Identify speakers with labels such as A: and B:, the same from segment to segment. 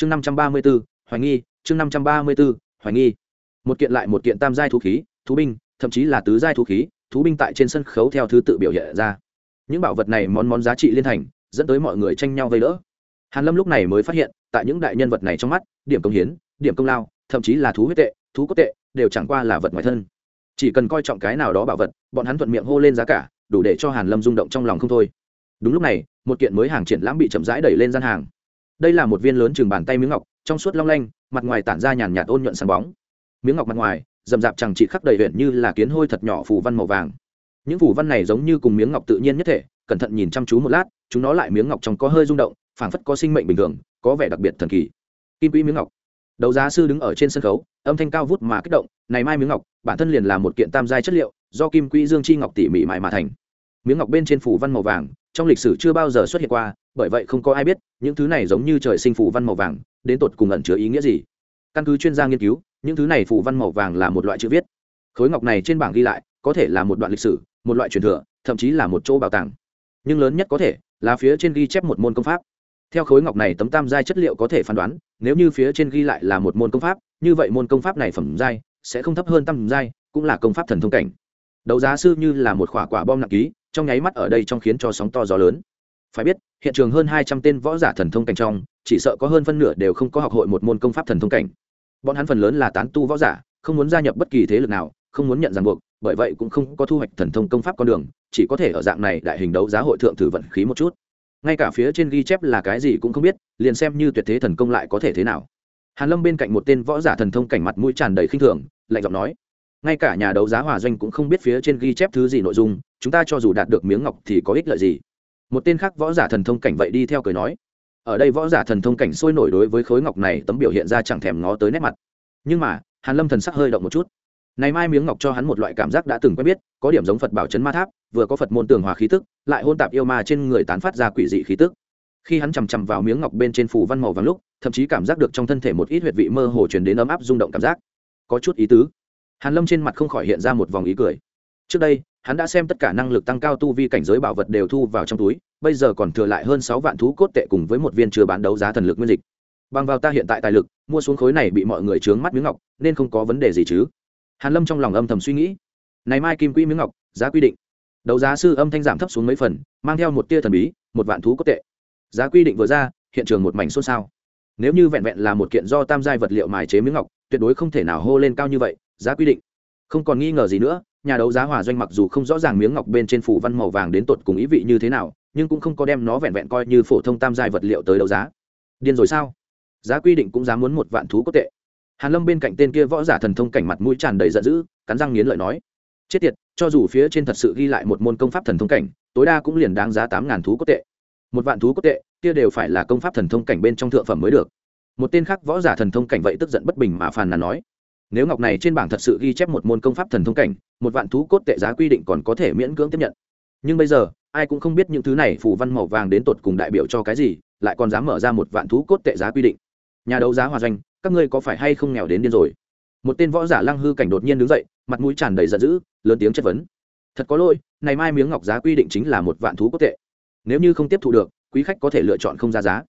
A: chương năm trăm ba mươi b ố hoài nghi, chương năm trăm ba mươi b ố hoài nghi. Một kiện lại một kiện tam giai thú khí, thú binh, thậm chí là tứ giai thú khí, thú binh tại trên sân khấu theo thứ tự biểu hiện ra. Những bảo vật này món món giá trị liên thành, dẫn tới mọi người tranh nhau vây đỡ. Hàn lâm lúc này mới phát hiện, tại những đại nhân vật này trong mắt, điểm công hiến, điểm công lao, thậm chí là thú huyết tệ, thú cốt tệ, đều chẳng qua là vật ngoài thân. Chỉ cần coi trọng cái nào đó bảo vật, bọn hắn thuận miệng hô lên giá cả, đủ để cho hàn lâm rung động trong lòng không thôi. Đúng lúc này, một kiện mới hàng triển lãm bị chậm rãi đẩy lên gian hàng đây là một viên lớn chừng bàn tay miếng ngọc, trong suốt long lanh, mặt ngoài tản ra nhàn nhạt ôn nhuận sáng bóng. Miếng ngọc mặt ngoài, rậm rạp chẳng trị khắc đầy huyện như là kiến hôi thật nhỏ phủ văn màu vàng. Những phủ văn này giống như cùng miếng ngọc tự nhiên nhất thể, cẩn thận nhìn chăm chú một lát, chúng nó lại miếng ngọc trong có hơi rung động, phảng phất có sinh mệnh bình thường, có vẻ đặc biệt thần kỳ. Kim quỹ miếng ngọc. Đấu giá sư đứng ở trên sân khấu, âm thanh cao vút mà kích động, này mai miếng ngọc, bản thân liền là một kiện tam giai chất liệu, do kim quỹ dương chi ngọc tỉ mỉ mại mà thành. Miếng ngọc bên trên phủ văn màu vàng, trong lịch sử chưa bao giờ xuất hiện qua bởi vậy không có ai biết, những thứ này giống như trời sinh phủ văn màu vàng, đến tột cùng ẩn chứa ý nghĩa gì. Căn cứ chuyên gia nghiên cứu, những thứ này phủ văn màu vàng là một loại chữ viết. Khối ngọc này trên bảng ghi lại, có thể là một đoạn lịch sử, một loại truyền thừa, thậm chí là một chỗ bảo tàng. Nhưng lớn nhất có thể, là phía trên ghi chép một môn công pháp. Theo khối ngọc này tấm tam giai chất liệu có thể phán đoán, nếu như phía trên ghi lại là một môn công pháp, như vậy môn công pháp này phẩm giai sẽ không thấp hơn tam giai, cũng là công pháp thần thông cảnh. Đấu giá sư như là một khỏa quả bom nặng ký, trong nháy mắt ở đây trong khiến cho sóng to gió lớn phải biết, hiện trường hơn hai trăm tên võ giả thần thông cảnh trong, chỉ sợ có hơn phân nửa đều không có học hội một môn công pháp thần thông cảnh. Bọn hắn phần lớn là tán tu võ giả, không muốn gia nhập bất kỳ thế lực nào, không muốn nhận ràng buộc, bởi vậy cũng không có thu hoạch thần thông công pháp con đường, chỉ có thể ở dạng này đại hình đấu giá hội thượng thử vận khí một chút. Ngay cả phía trên ghi chép là cái gì cũng không biết, liền xem như tuyệt thế thần công lại có thể thế nào. Hàn lâm bên cạnh một tên võ giả thần thông cảnh mặt mũi tràn đầy khinh thường, lạnh giọng nói, ngay cả nhà đấu giá hòa doanh cũng không biết phía trên ghi chép thứ gì nội dung, chúng ta cho dù đạt được miếng ngọc thì có ích lợi gì? Một tên khác võ giả thần thông cảnh vậy đi theo cười nói, ở đây võ giả thần thông cảnh sôi nổi đối với khối ngọc này tấm biểu hiện ra chẳng thèm ngó tới nét mặt. Nhưng mà, hàn lâm thần sắc hơi động một chút. Này mai miếng ngọc cho hắn một loại cảm giác đã từng quen biết, có điểm giống phật bảo chấn ma tháp, vừa có phật môn tường hòa khí tức, lại hôn tạp yêu ma trên người tán phát ra quỷ dị khí tức. Khi hắn chằm chằm vào miếng ngọc bên trên phủ văn màu vàng lúc, thậm chí cảm giác được trong thân thể một ít huyệt vị mơ hồ truyền đến ấm áp rung động cảm giác. Có chút ý tứ. Hàn lâm trên mặt không khỏi hiện ra một vòng ý cười. Trước đây hắn đã xem tất cả năng lực tăng cao tu vi cảnh giới bảo vật đều thu vào trong túi, bây giờ còn thừa lại hơn sáu vạn thú cốt tệ cùng với một viên chưa bán đấu giá thần lực nguyên dịch. Bằng vào ta hiện tại tài lực, mua xuống khối này bị mọi người trướng mắt miếng ngọc, nên không có vấn đề gì chứ. Hàn lâm trong lòng âm thầm suy nghĩ. Này mai kim quỹ miếng ngọc, giá quy định. Đấu giá sư âm thanh giảm thấp xuống mấy phần, mang theo một tia thần bí, một vạn thú cốt tệ. Giá quy định vừa ra, hiện trường một mảnh xôn xao. Nếu như vẹn vẹn là một kiện do tam giai vật liệu mài chế miếng ngọc, tuyệt đối không thể nào hô lên cao như vậy, giá quy định. Không còn nghi ngờ gì nữa nhà đấu giá hòa doanh mặc dù không rõ ràng miếng ngọc bên trên phủ văn màu vàng đến tột cùng ý vị như thế nào, nhưng cũng không có đem nó vẹn vẹn coi như phổ thông tam giai vật liệu tới đấu giá. Điên rồi sao? Giá quy định cũng dám muốn một vạn thú cốt tệ. Hàn lâm bên cạnh tên kia võ giả thần thông cảnh mặt mũi tràn đầy giận dữ, cắn răng nghiến lợi nói, chết tiệt, cho dù phía trên thật sự ghi lại một môn công pháp thần thông cảnh, tối đa cũng liền đáng giá tám ngàn thú cốt tệ. Một vạn thú cốt tệ, kia đều phải là công pháp thần thông cảnh bên trong thượng phẩm mới được. Một tên khác võ giả thần thông cảnh vậy tức giận bất bình mà phàn nàn nói nếu ngọc này trên bảng thật sự ghi chép một môn công pháp thần thông cảnh, một vạn thú cốt tệ giá quy định còn có thể miễn cưỡng tiếp nhận. Nhưng bây giờ, ai cũng không biết những thứ này phù văn màu vàng đến tột cùng đại biểu cho cái gì, lại còn dám mở ra một vạn thú cốt tệ giá quy định. Nhà đấu giá hòa doanh, các ngươi có phải hay không nghèo đến điên rồi? Một tên võ giả lăng hư cảnh đột nhiên đứng dậy, mặt mũi tràn đầy giận dữ, lớn tiếng chất vấn. Thật có lỗi, này mai miếng ngọc giá quy định chính là một vạn thú cốt tệ. Nếu như không tiếp thu được, quý khách có thể lựa chọn không ra giá.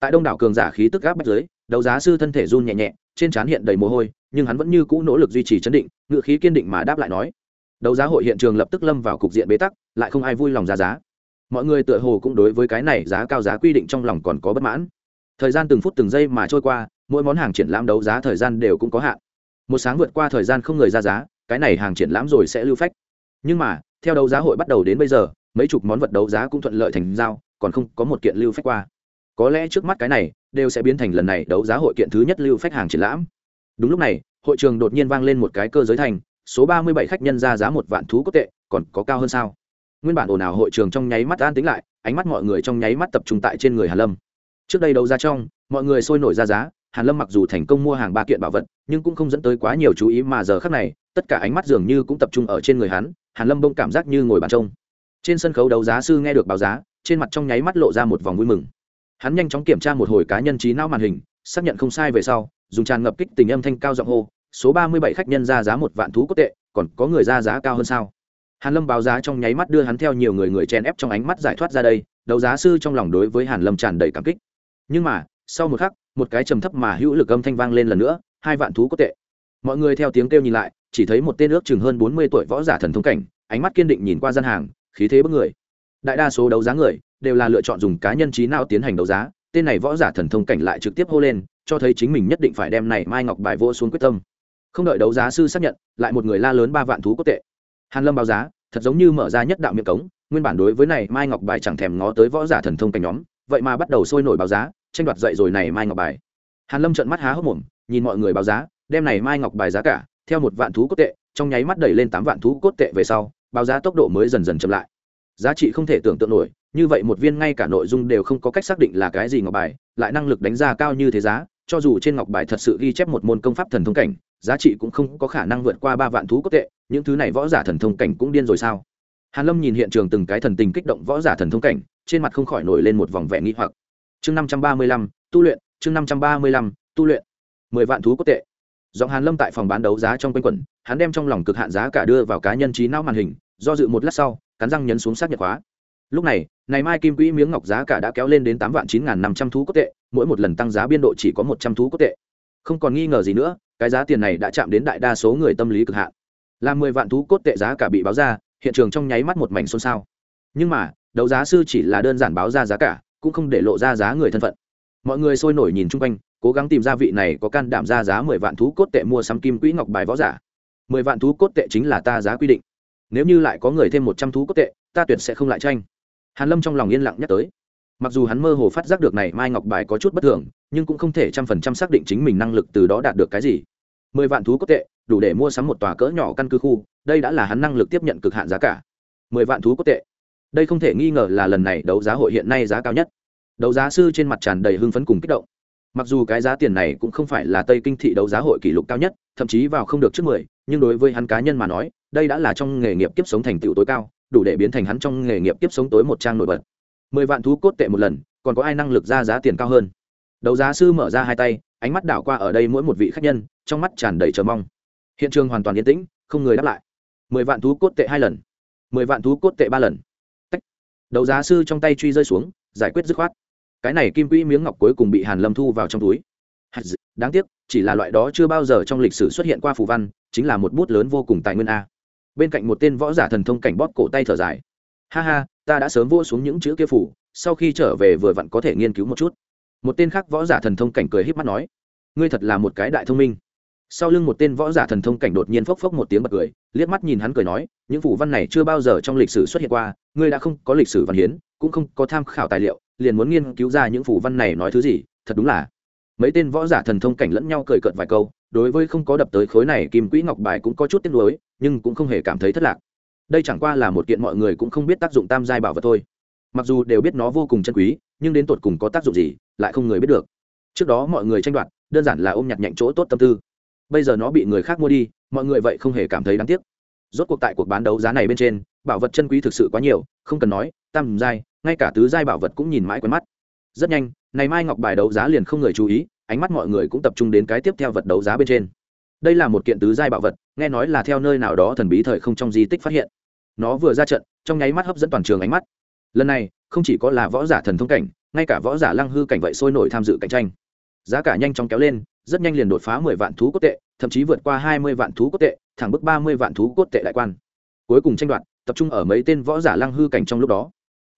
A: Tại đông đảo cường giả khí tức gáp bách giới đấu giá sư thân thể run nhẹ nhẹ trên trán hiện đầy mồ hôi, nhưng hắn vẫn như cũ nỗ lực duy trì chấn định ngự khí kiên định mà đáp lại nói. Đấu giá hội hiện trường lập tức lâm vào cục diện bế tắc, lại không ai vui lòng ra giá. Mọi người tựa hồ cũng đối với cái này giá cao giá quy định trong lòng còn có bất mãn. Thời gian từng phút từng giây mà trôi qua, mỗi món hàng triển lãm đấu giá thời gian đều cũng có hạn. Một sáng vượt qua thời gian không người ra giá, cái này hàng triển lãm rồi sẽ lưu phách. Nhưng mà, theo đấu giá hội bắt đầu đến bây giờ, mấy chục món vật đấu giá cũng thuận lợi thành giao, còn không có một kiện lưu phách qua có lẽ trước mắt cái này đều sẽ biến thành lần này đấu giá hội kiện thứ nhất lưu phách hàng triển lãm. Đúng lúc này, hội trường đột nhiên vang lên một cái cơ giới thành, số ba mươi bảy khách nhân ra giá một vạn thú cốt tệ, còn có cao hơn sao? Nguyên bản ồn ào hội trường trong nháy mắt an tính lại, ánh mắt mọi người trong nháy mắt tập trung tại trên người hàn lâm. Trước đây đấu giá trong, mọi người sôi nổi ra giá, hàn lâm mặc dù thành công mua hàng ba kiện bảo vật, nhưng cũng không dẫn tới quá nhiều chú ý mà giờ khắc này, tất cả ánh mắt dường như cũng tập trung ở trên người hắn, hàn lâm bông cảm giác như ngồi bàn trông. Trên sân khấu đấu giá sư nghe được báo giá, trên mặt trong nháy mắt lộ ra một vòng vui mừng hắn nhanh chóng kiểm tra một hồi cá nhân trí não màn hình, xác nhận không sai về sau, dùng tràn ngập kích tình âm thanh cao giọng hô, số ba mươi bảy khách nhân ra giá một vạn thú cốt tệ, còn có người ra giá cao hơn sao? Hàn lâm báo giá trong nháy mắt đưa hắn theo nhiều người người chen ép trong ánh mắt giải thoát ra đây, đấu giá sư trong lòng đối với hàn lâm tràn đầy cảm kích. Nhưng mà, sau một khắc, một cái trầm thấp mà hữu lực âm thanh vang lên lần nữa, hai vạn thú cốt tệ. Mọi người theo tiếng kêu nhìn lại, chỉ thấy một tên ước chừng hơn bốn mươi tuổi võ giả thần thông cảnh, ánh mắt kiên định nhìn qua gian hàng, khí thế bức người đại đa số đấu giá người đều là lựa chọn dùng cá nhân trí não tiến hành đấu giá, tên này võ giả thần thông cảnh lại trực tiếp hô lên, cho thấy chính mình nhất định phải đem này mai ngọc bài vô xuống quyết tâm. Không đợi đấu giá sư xác nhận, lại một người la lớn ba vạn thú cốt tệ. Hàn lâm báo giá, thật giống như mở ra nhất đạo miệng cống, nguyên bản đối với này mai ngọc bài chẳng thèm ngó tới võ giả thần thông cảnh nhóm, vậy mà bắt đầu sôi nổi báo giá, tranh đoạt dậy rồi này mai ngọc bài. Hàn lâm trợn mắt há hốc mồm, nhìn mọi người báo giá, đem này mai ngọc bài giá cả, theo một vạn thú cốt tệ, trong nháy mắt đẩy lên tám vạn thú cốt tệ về sau, báo giá tốc độ mới dần dần chậm lại giá trị không thể tưởng tượng nổi, như vậy một viên ngay cả nội dung đều không có cách xác định là cái gì ngọc bài, lại năng lực đánh giá cao như thế giá, cho dù trên ngọc bài thật sự ghi chép một môn công pháp thần thông cảnh, giá trị cũng không có khả năng vượt qua ba vạn thú cốt tệ, những thứ này võ giả thần thông cảnh cũng điên rồi sao? Hàn lâm nhìn hiện trường từng cái thần tình kích động võ giả thần thông cảnh, trên mặt không khỏi nổi lên một vòng vẻ nghi hoặc. Chương năm trăm ba mươi lăm, tu luyện, chương năm trăm ba mươi lăm, tu luyện. Mười vạn thú cốt tệ. Giọng hàn lâm tại phòng bán đấu giá trong quanh quẩn, hắn đem trong lòng cực hạn giá cả đưa vào cá nhân trí não màn hình, do dự một lát sau cắn răng nhấn xuống xác nhận khóa. Lúc này này mai kim quỹ miếng ngọc giá cả đã kéo lên đến tám vạn chín n g h n năm trăm thú cốt tệ, mỗi một lần tăng giá biên độ chỉ có một trăm thú cốt tệ. Không còn nghi ngờ gì nữa, cái giá tiền này đã chạm đến đại đa số người tâm lý cực hạn. Là mười vạn thú cốt tệ giá cả bị báo ra, hiện trường trong nháy mắt một mảnh xôn xao. Nhưng mà, đấu giá sư chỉ là đơn giản báo ra giá cả, cũng không để lộ ra giá người thân phận. Mọi người sôi nổi nhìn chung quanh, cố gắng tìm ra vị này có can đảm ra giá mười vạn thú cốt tệ mua sắm kim quỹ ngọc bài võ giả. Mười vạn thú cốt tệ chính là ta giá quy định nếu như lại có người thêm một trăm thú cốt tệ, ta tuyệt sẽ không lại tranh. Hàn lâm trong lòng yên lặng nhắc tới. Mặc dù hắn mơ hồ phát giác được này mai ngọc bài có chút bất thường, nhưng cũng không thể trăm phần trăm xác định chính mình năng lực từ đó đạt được cái gì. Mười vạn thú cốt tệ, đủ để mua sắm một tòa cỡ nhỏ căn cứ khu, đây đã là hắn năng lực tiếp nhận cực hạn giá cả. Mười vạn thú cốt tệ. Đây không thể nghi ngờ là lần này đấu giá hội hiện nay giá cao nhất. Đấu giá sư trên mặt tràn đầy hưng phấn cùng kích động mặc dù cái giá tiền này cũng không phải là tây kinh thị đấu giá hội kỷ lục cao nhất, thậm chí vào không được trước mười, nhưng đối với hắn cá nhân mà nói, đây đã là trong nghề nghiệp kiếp sống thành tựu tối cao, đủ để biến thành hắn trong nghề nghiệp kiếp sống tối một trang nổi bật. Mười vạn thú cốt tệ một lần, còn có ai năng lực ra giá tiền cao hơn? Đấu giá sư mở ra hai tay, ánh mắt đảo qua ở đây mỗi một vị khách nhân, trong mắt tràn đầy chờ mong. Hiện trường hoàn toàn yên tĩnh, không người đáp lại. Mười vạn thú cốt tệ hai lần. Mười vạn thú cốt tệ ba lần. Tách. đấu giá sư trong tay truy rơi xuống, giải quyết dứt khoát cái này kim quỹ miếng ngọc cuối cùng bị hàn lâm thu vào trong túi. Đáng tiếc, chỉ là loại đó chưa bao giờ trong lịch sử xuất hiện qua phù văn, chính là một bút lớn vô cùng tài nguyên a. Bên cạnh một tên võ giả thần thông cảnh bóp cổ tay thở dài. Ha ha, ta đã sớm vô xuống những chữ kia phủ, sau khi trở về vừa vặn có thể nghiên cứu một chút. Một tên khác võ giả thần thông cảnh cười híp mắt nói, ngươi thật là một cái đại thông minh. Sau lưng một tên võ giả thần thông cảnh đột nhiên phốc phốc một tiếng bật cười, liếc mắt nhìn hắn cười nói, những phủ văn này chưa bao giờ trong lịch sử xuất hiện qua, ngươi đã không có lịch sử văn hiến, cũng không có tham khảo tài liệu liền muốn nghiên cứu ra những phủ văn này nói thứ gì, thật đúng là. Mấy tên võ giả thần thông cảnh lẫn nhau cười cợt vài câu, đối với không có đập tới khối này kim quỹ ngọc bài cũng có chút tiếc nuối, nhưng cũng không hề cảm thấy thất lạc. Đây chẳng qua là một kiện mọi người cũng không biết tác dụng tam giai bảo vật thôi. Mặc dù đều biết nó vô cùng chân quý, nhưng đến tột cùng có tác dụng gì, lại không người biết được. Trước đó mọi người tranh đoạt, đơn giản là ôm nhặt nhạnh chỗ tốt tâm tư. Bây giờ nó bị người khác mua đi, mọi người vậy không hề cảm thấy đáng tiếc. Rốt cuộc tại cuộc bán đấu giá này bên trên, bảo vật chân quý thực sự quá nhiều, không cần nói, tam giai ngay cả tứ giai bảo vật cũng nhìn mãi quen mắt. Rất nhanh, này mai ngọc bài đấu giá liền không người chú ý, ánh mắt mọi người cũng tập trung đến cái tiếp theo vật đấu giá bên trên. Đây là một kiện tứ giai bảo vật, nghe nói là theo nơi nào đó thần bí thời không trong di tích phát hiện. Nó vừa ra trận, trong nháy mắt hấp dẫn toàn trường ánh mắt. Lần này, không chỉ có là võ giả thần thông cảnh, ngay cả võ giả lăng hư cảnh vậy sôi nổi tham dự cạnh tranh. Giá cả nhanh chóng kéo lên, rất nhanh liền đột phá mười vạn thú cốt tệ, thậm chí vượt qua hai mươi vạn thú cốt tệ, thẳng bức ba mươi vạn thú cốt tệ đại quan. Cuối cùng tranh đoạt, tập trung ở mấy tên võ giả lăng hư cảnh trong lúc đó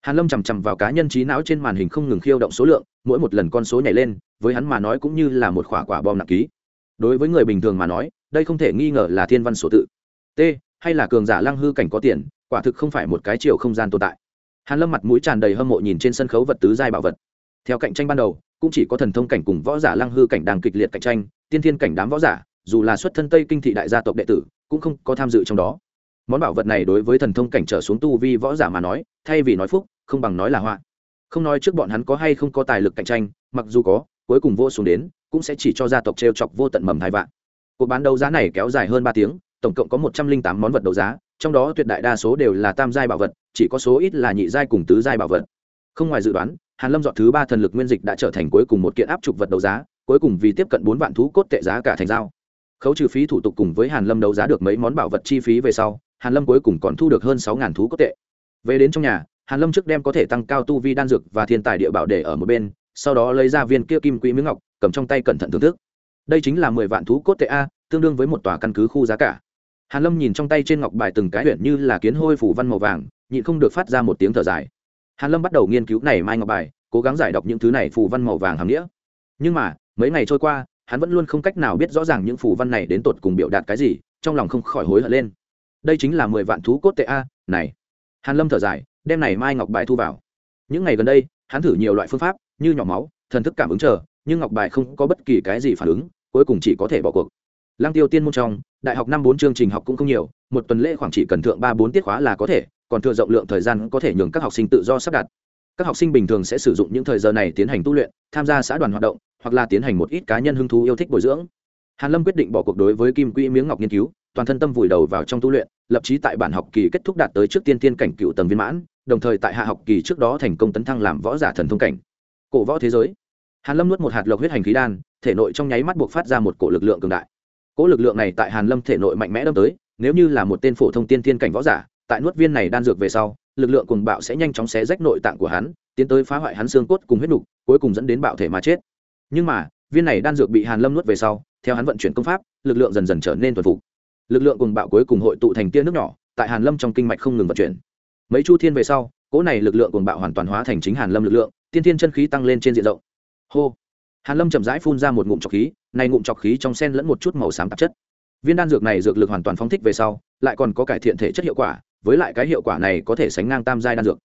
A: hàn lâm chằm chằm vào cá nhân trí não trên màn hình không ngừng khiêu động số lượng, mỗi một lần con số nhảy lên, với hắn mà nói cũng như là một quả quả bom nặng ký. Đối với người bình thường mà nói, đây không thể nghi ngờ là thiên văn số tự. T, hay là cường giả lăng hư cảnh có tiền, quả thực không phải một cái chiều không gian tồn tại. Hàn lâm mặt mũi tràn đầy hâm mộ nhìn trên sân khấu vật tứ giai bảo vật. Theo cạnh tranh ban đầu, cũng chỉ có thần thông cảnh cùng võ giả lăng hư cảnh đang kịch liệt cạnh tranh, tiên thiên cảnh đám võ giả, dù là xuất thân tây kinh thị đại gia tộc đệ tử, cũng không có tham dự trong đó. Món bảo vật này đối với thần thông cảnh trở xuống tu vi võ giả mà nói, thay vì nói phúc không bằng nói là họa. Không nói trước bọn hắn có hay không có tài lực cạnh tranh, mặc dù có, cuối cùng vô xuống đến, cũng sẽ chỉ cho gia tộc t r e o chọc vô tận mầm thai vạn. Cuộc bán đấu giá này kéo dài hơn ba tiếng, tổng cộng có một trăm linh tám món vật đấu giá, trong đó tuyệt đại đa số đều là tam giai bảo vật, chỉ có số ít là nhị giai cùng tứ giai bảo vật. Không ngoài dự đoán, hàn lâm dọn thứ ba thần lực nguyên dịch đã trở thành cuối cùng một kiện áp trục vật đấu giá, cuối cùng vì tiếp cận bốn vạn thú cốt tệ giá cả thành giao. Khấu trừ phí thủ tục cùng với hàn lâm đấu giá được mấy món bảo vật chi phí về sau, hàn lâm cuối cùng còn thu được hơn sáu thú cốt tệ. Về đến trong nhà hàn lâm trước đem có thể tăng cao tu vi đan dược và thiên tài địa bảo để ở một bên, sau đó lấy ra viên kia kim quỹ miếng ngọc, cầm trong tay cẩn thận thưởng thức. Đây chính là mười vạn thú cốt tệ a, tương đương với một tòa căn cứ khu giá cả. Hàn lâm nhìn trong tay trên ngọc bài từng cái huyện như là kiến hôi phủ văn màu vàng, nhịn không được phát ra một tiếng thở dài. Hàn lâm bắt đầu nghiên cứu này mai ngọc bài, cố gắng giải đọc những thứ này phù văn màu vàng hàm nghĩa. Nhưng mà, mấy ngày trôi qua, hắn vẫn luôn không cách nào biết rõ ràng những phù văn này đến tột cùng biểu đạt cái gì, trong lòng không khỏi hối hận lên. Đây chính là mười vạn thú cốt tệ a, này. Hàn lâm thở dài đem này mai ngọc bài thu vào. Những ngày gần đây, hắn thử nhiều loại phương pháp, như nhỏ máu, thần thức cảm ứng chờ, nhưng ngọc bài không có bất kỳ cái gì phản ứng, cuối cùng chỉ có thể bỏ cuộc. Lăng tiêu tiên môn trong, đại học năm bốn chương trình học cũng không nhiều, một tuần lễ khoảng chỉ cần thượng ba bốn tiết khóa là có thể, còn thừa rộng lượng thời gian có thể nhường các học sinh tự do sắp đặt. Các học sinh bình thường sẽ sử dụng những thời giờ này tiến hành tu luyện, tham gia xã đoàn hoạt động, hoặc là tiến hành một ít cá nhân hứng thú yêu thích bồi dưỡng. Hàn lâm quyết định bỏ cuộc đối với kim quỹ miếng ngọc nghiên cứu, toàn thân tâm vùi đầu vào trong tu luyện, lập chí tại bản học kỳ kết thúc đạt tới trước tiên tiên cảnh cựu tầng viên mãn đồng thời tại hạ học kỳ trước đó thành công tấn thăng làm võ giả thần thông cảnh. Cổ võ thế giới. Hàn lâm nuốt một hạt lộc huyết hành khí đan, thể nội trong nháy mắt buộc phát ra một cổ lực lượng cường đại. Cỗ lực lượng này tại hàn lâm thể nội mạnh mẽ đâm tới, nếu như là một tên phổ thông tiên thiên cảnh võ giả, tại nuốt viên này đan dược về sau, lực lượng cùng bạo sẽ nhanh chóng xé rách nội tạng của hắn, tiến tới phá hoại hắn xương cốt cùng huyết nục, cuối cùng dẫn đến bạo thể mà chết. Nhưng mà, viên này đan dược bị hàn lâm nuốt về sau, theo hắn vận chuyển công pháp, lực lượng dần dần trở nên thuần phục. Lực lượng cùng bạo cuối cùng hội tụ thành tia nước nhỏ, tại hàn lâm trong kinh mạch không ngừng vận chuyển mấy chu thiên về sau, cỗ này lực lượng cùng bạo hoàn toàn hóa thành chính hàn lâm lực lượng, tiên thiên chân khí tăng lên trên diện rộng. Hô! Hàn lâm chậm rãi phun ra một ngụm trọc khí, này ngụm trọc khí trong sen lẫn một chút màu xám tạp chất. Viên đan dược này dược lực hoàn toàn phóng thích về sau, lại còn có cải thiện thể chất hiệu quả, với lại cái hiệu quả này có thể sánh ngang tam giai đan dược.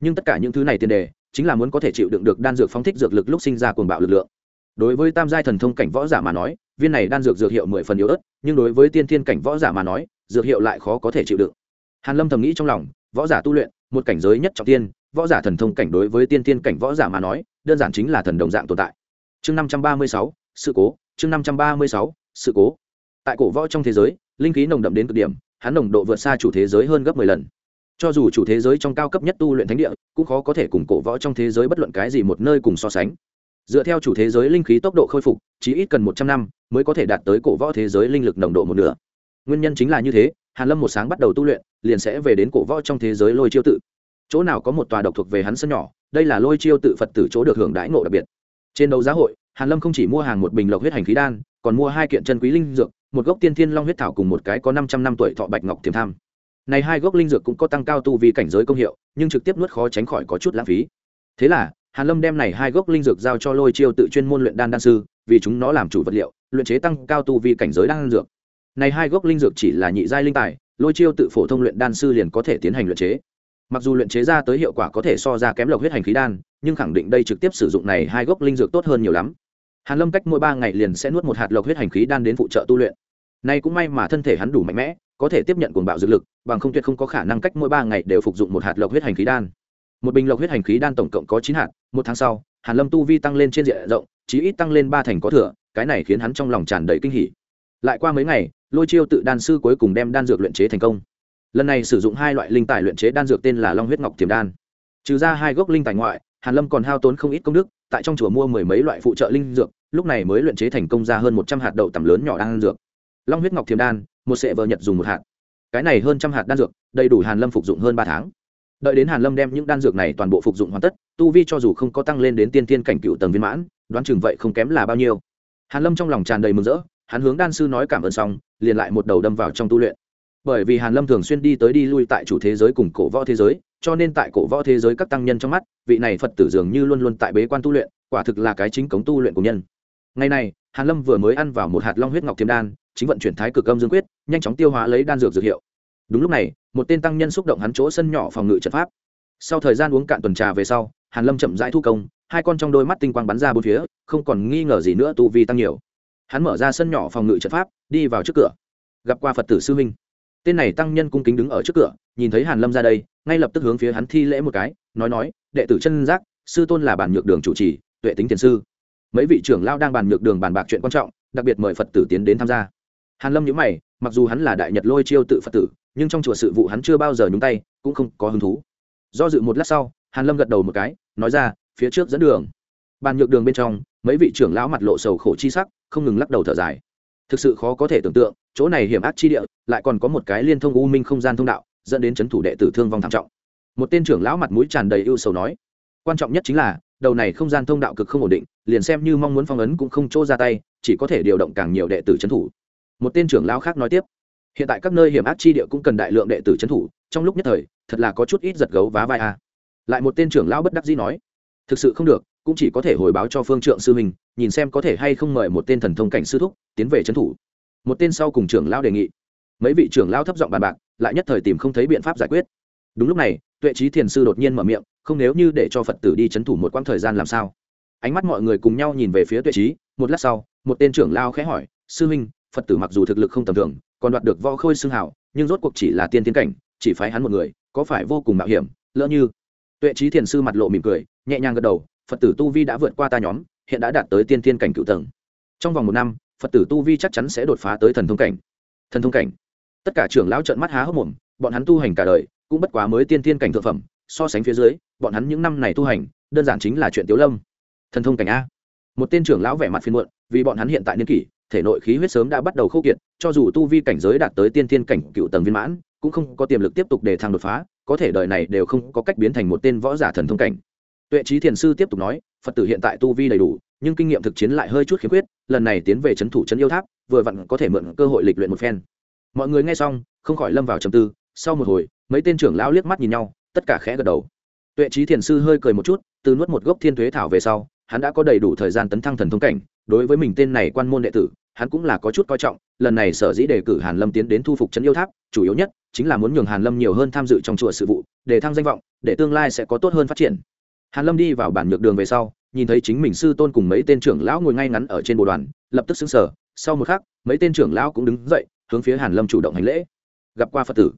A: Nhưng tất cả những thứ này tiền đề, chính là muốn có thể chịu đựng được đan dược phóng thích dược lực lúc sinh ra cuồng bạo lực lượng. Đối với tam giai thần thông cảnh võ giả mà nói, viên này đan dược dược hiệu mười phần yếu ớt, nhưng đối với tiên thiên cảnh võ giả mà nói, dược hiệu lại khó có thể chịu đựng. Hàn lâm thầm nghĩ trong lòng võ giả tu luyện, một cảnh giới nhất trọng tiên võ giả thần thông cảnh đối với tiên thiên cảnh võ giả mà nói, đơn giản chính là thần đồng dạng tồn tại. Chương năm trăm ba mươi sáu, sự cố, chương năm trăm ba mươi sáu, sự cố. Tại cổ võ trong thế giới, linh khí nồng đậm đến cực điểm, hắn nồng độ vượt xa chủ thế giới hơn gấp mười lần. Cho dù chủ thế giới trong cao cấp nhất tu luyện thánh địa, cũng khó có thể cùng cổ võ trong thế giới bất luận cái gì một nơi cùng so sánh. Dựa theo chủ thế giới linh khí tốc độ khôi phục, chỉ ít cần một trăm năm mới có thể đạt tới cổ võ thế giới linh lực nồng độ một nửa. Nguyên nhân chính là như thế hàn lâm một sáng bắt đầu tu luyện, liền sẽ về đến cổ võ trong thế giới lôi chiêu tự. Chỗ nào có một tòa độc thuộc về hắn sân nhỏ, đây là lôi chiêu tự phật tử chỗ được hưởng đãi ngộ đặc biệt. Trên đấu giá hội, hàn lâm không chỉ mua hàng một bình lộc huyết hành khí đan, còn mua hai kiện chân quý linh dược, một gốc tiên thiên long huyết thảo cùng một cái có năm trăm năm tuổi thọ bạch ngọc tiềm tham. Này hai gốc linh dược cũng có tăng cao tu vì cảnh giới công hiệu, nhưng trực tiếp nuốt khó tránh khỏi có chút lãng phí. Thế là, hàn lâm đem này hai gốc linh dược giao cho lôi chiêu tự chuyên môn luyện đan đan sư, vì chúng nó làm chủ vật liệu, luyện chế tăng cao tu vi cảnh giới đan dược này hai gốc linh dược chỉ là nhị giai linh tài, lôi chiêu tự phổ thông luyện đan sư liền có thể tiến hành luyện chế. Mặc dù luyện chế ra tới hiệu quả có thể so ra kém lộc huyết hành khí đan, nhưng khẳng định đây trực tiếp sử dụng này hai gốc linh dược tốt hơn nhiều lắm. Hàn lâm cách mỗi ba ngày liền sẽ nuốt một hạt lộc huyết hành khí đan đến phụ trợ tu luyện. Nay cũng may mà thân thể hắn đủ mạnh mẽ, có thể tiếp nhận cuồng bạo dược lực, bằng không tuyệt không có khả năng cách mỗi ba ngày đều phục dụng một hạt lộc huyết hành khí đan. Một bình lộc huyết hành khí đan tổng cộng có chín hạt, một tháng sau, hàn lâm tu vi tăng lên trên diện rộng, chí ít tăng lên ba thành có thừa, cái này khiến hắn trong lòng tràn đầy kinh hỉ. Lại qua mấy ngày lôi chiêu tự đan sư cuối cùng đem đan dược luyện chế thành công. Lần này sử dụng hai loại linh tài luyện chế đan dược tên là long huyết ngọc tiềm đan. Trừ ra hai gốc linh tài ngoại, hàn lâm còn hao tốn không ít công đức, tại trong chùa mua mười mấy loại phụ trợ linh dược, lúc này mới luyện chế thành công ra hơn một trăm hạt đậu tầm lớn nhỏ đan dược. Long huyết ngọc thiềm đan, một sệ vợ nhật dùng một hạt. Cái này hơn trăm hạt đan dược, đầy đủ hàn lâm phục dụng hơn ba tháng. Đợi đến hàn lâm đem những đan dược này toàn bộ phục dụng hoàn tất, tu vi cho dù không có tăng lên đến tiên tiên cảnh cựu tầng viên mãn, đoán chừng vậy không kém là bao nhiêu. Hàn lâm trong lòng tràn đầy mừng rỡ hắn hướng đan sư nói cảm ơn xong, liền lại một đầu đâm vào trong tu luyện. Bởi vì hàn lâm thường xuyên đi tới đi lui tại chủ thế giới cùng cổ võ thế giới, cho nên tại cổ võ thế giới các tăng nhân trong mắt, vị này phật tử dường như luôn luôn tại bế quan tu luyện, quả thực là cái chính cống tu luyện của nhân. Ngày này, hàn lâm vừa mới ăn vào một hạt long huyết ngọc thiêm đan, chính vận chuyển thái cực âm dương quyết, nhanh chóng tiêu hóa lấy đan dược dược hiệu. Đúng lúc này, một tên tăng nhân xúc động hắn chỗ sân nhỏ phòng ngự trận pháp. Sau thời gian uống cạn tuần trà về sau, hàn lâm chậm rãi thu công, hai con trong đôi mắt tinh quang bắn ra bốn phía, không còn nghi ngờ gì nữa tu vi tăng nhiều hắn mở ra sân nhỏ phòng ngự trận pháp, đi vào trước cửa. Gặp qua phật tử sư huynh. Tên này tăng nhân cung kính đứng ở trước cửa, nhìn thấy hàn lâm ra đây, ngay lập tức hướng phía hắn thi lễ một cái, nói nói, đệ tử chân giác, sư tôn là bản nhược đường chủ trì, tuệ tính tiền sư. Mấy vị trưởng lao đang bàn nhược đường bàn bạc chuyện quan trọng, đặc biệt mời phật tử tiến đến tham gia. Hàn lâm nhíu mày, mặc dù hắn là đại nhật lôi chiêu tự phật tử, nhưng trong chùa sự vụ hắn chưa bao giờ nhúng tay, cũng không có hứng thú. Do dự một lát sau, hàn lâm gật đầu một cái, nói ra, phía trước dẫn đường. Bàn nhược đường bên trong, mấy vị trưởng lão mặt lộ sầu khổ chi sắc không ngừng lắc đầu thở dài. Thực sự khó có thể tưởng tượng, chỗ này hiểm ác chi địa, lại còn có một cái liên thông u minh không gian thông đạo, dẫn đến c h ấ n thủ đệ tử thương vong thảm trọng. Một tên trưởng lão mặt mũi tràn đầy ưu sầu nói, quan trọng nhất chính là, đầu này không gian thông đạo cực không ổn định, liền xem như mong muốn phong ấn cũng không chỗ ra tay, chỉ có thể điều động càng nhiều đệ tử trấn thủ. Một tên trưởng lão khác nói tiếp, hiện tại các nơi hiểm ác chi địa cũng cần đại lượng đệ tử trấn thủ, trong lúc nhất thời, thật là có chút ít giật gấu vá vai a. Lại một tên trưởng lão bất đắc dĩ nói, thực sự không được cũng chỉ có thể hồi báo cho phương trượng sư mình nhìn xem có thể hay không mời một tên thần thông cảnh sư thúc tiến về trấn thủ. Một tên sau cùng trưởng lão đề nghị. Mấy vị trưởng lão thấp giọng bàn bạc, lại nhất thời tìm không thấy biện pháp giải quyết. Đúng lúc này, tuệ trí thiền sư đột nhiên mở miệng, không nếu như để cho phật tử đi c h ấ n thủ một quãng thời gian làm sao? Ánh mắt mọi người cùng nhau nhìn về phía tuệ trí, một lát sau, một tên trưởng lao khẽ hỏi, sư huynh, phật tử mặc dù thực lực không tầm thường, còn đoạt được võ khôi xương hảo nhưng rốt cuộc chỉ là tiên tiến cảnh, chỉ phái hắn một người, có phải vô cùng mạo hiểm? Lỡ như tuệ trí thiền sư mặt lộ mỉm cười, nhẹ nhàng gật đầu phật tử tu vi đã vượt qua ta nhóm, hiện đã đạt tới tiên tiên cảnh cựu tầng. Trong vòng một năm, phật tử tu vi chắc chắn sẽ đột phá tới thần thông cảnh. Thần thông cảnh. Tất cả trưởng lão trợn mắt há hốc mồm, bọn hắn tu hành cả đời, cũng bất quá mới tiên tiên cảnh thượng phẩm, so sánh phía dưới, bọn hắn những năm này tu hành, đơn giản chính là chuyện tiếu lâm. Thần thông cảnh a. Một tên trưởng lão vẻ mặt phiên muộn, vì bọn hắn hiện tại niên kỷ, thể nội khí huyết sớm đã bắt đầu khô kiệt, cho dù tu vi cảnh giới đạt tới tiên tiên cảnh cựu tầng viên mãn, cũng không có tiềm lực tiếp tục để thăng đột phá, có thể đời này đều không có cách biến thành một tên võ giả thần thông cảnh tuệ trí thiền sư tiếp tục nói, phật tử hiện tại tu vi đầy đủ, nhưng kinh nghiệm thực chiến lại hơi chút khiếm khuyết, lần này tiến về c h ấ n thủ c h ấ n yêu tháp, vừa vặn có thể mượn cơ hội lịch luyện một phen. Mọi người nghe xong, không khỏi lâm vào trầm tư, sau một hồi, mấy tên trưởng lão liếc mắt nhìn nhau, tất cả khẽ gật đầu. Tuệ trí thiền sư hơi cười một chút, từ nuốt một gốc thiên thuế thảo về sau, hắn đã có đầy đủ thời gian tấn thăng thần thông cảnh, đối với mình tên này quan môn đệ tử, hắn cũng là có chút coi trọng, lần này sở dĩ đề cử hàn lâm tiến đến thu phục trấn yêu tháp, chủ yếu nhất chính là muốn nhường hàn lâm nhiều hơn tham dự trong chùa sự vụ, để thăng danh vọng, để tương lai sẽ có tốt hơn phát triển hàn lâm đi vào bản nhược đường về sau, nhìn thấy chính mình sư tôn cùng mấy tên trưởng lão ngồi ngay ngắn ở trên bộ đoàn, lập tức xứng sở sau một khắc, mấy tên trưởng lão cũng đứng dậy, hướng phía hàn lâm chủ động hành lễ. Gặp qua phật tử.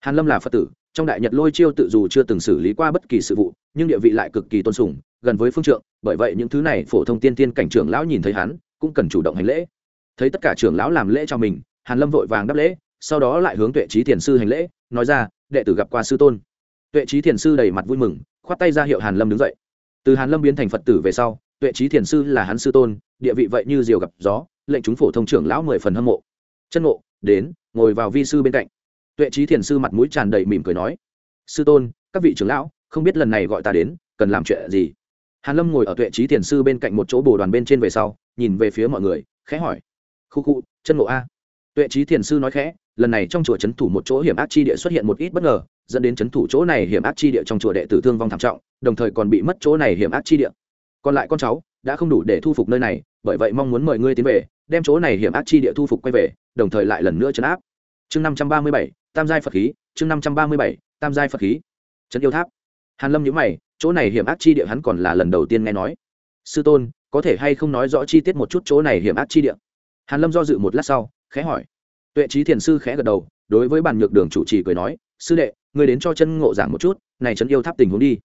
A: Hàn lâm là phật tử, trong đại nhật lôi chiêu tự dù chưa từng xử lý qua bất kỳ sự vụ, nhưng địa vị lại cực kỳ tôn sùng, gần với phương trượng, bởi vậy những thứ này phổ thông tiên tiên cảnh trưởng lão nhìn thấy hắn, cũng cần chủ động hành lễ. Thấy tất cả trưởng lão làm lễ cho mình, hàn lâm vội vàng đáp lễ, sau đó lại hướng tuệ trí thiền sư hành lễ, nói ra, đệ tử gặp qua sư tôn tuệ trí thiền sư đầy mặt vui mừng, khoát tay ra hiệu hàn lâm đứng dậy. Từ hàn lâm biến thành phật tử về sau, tuệ trí thiền sư là hắn sư tôn, địa vị vậy như diều gặp gió, lệnh chúng phổ thông trưởng lão mười phần hâm mộ. Chân ngộ, đến, ngồi vào vi sư bên cạnh. Tuệ trí thiền sư mặt mũi tràn đầy mỉm cười nói, sư tôn, các vị trưởng lão, không biết lần này gọi ta đến, cần làm chuyện gì? Hàn lâm ngồi ở tuệ trí thiền sư bên cạnh một chỗ bồ đoàn bên trên về sau, nhìn về phía mọi người, khẽ hỏi, khu khu, chân ngộ a? Tuệ trí thiền sư nói khẽ, lần này trong chùa c h ấ n thủ một chỗ hiểm ác chi địa xuất hiện một ít bất ngờ, dẫn đến c h ấ n thủ chỗ này hiểm ác chi địa trong chùa đệ tử thương vong thảm trọng, đồng thời còn bị mất chỗ này hiểm ác chi địa. Còn lại con cháu đã không đủ để thu phục nơi này, bởi vậy mong muốn mời ngươi tiến về, đem chỗ này hiểm ác chi địa thu phục quay về, đồng thời lại lần nữa chấn áp. Chương năm trăm ba mươi bảy, tam giai phật khí, chương năm trăm ba mươi bảy, tam giai phật khí. Trấn yêu tháp. Hàn lâm nhíu mày, chỗ này hiểm ác chi địa hắn còn là lần đầu tiên nghe nói. Sư tôn, có thể hay không nói rõ chi tiết một chút chỗ này hiểm ác chi địa? Hàn lâm do dự một lát sau khẽ hỏi. Tuệ trí thiền sư khẽ gật đầu, đối với bàn nhược đường chủ trì cười nói, sư đệ người đến cho chân ngộ giảng một chút, này trấn yêu tháp tình huống đi.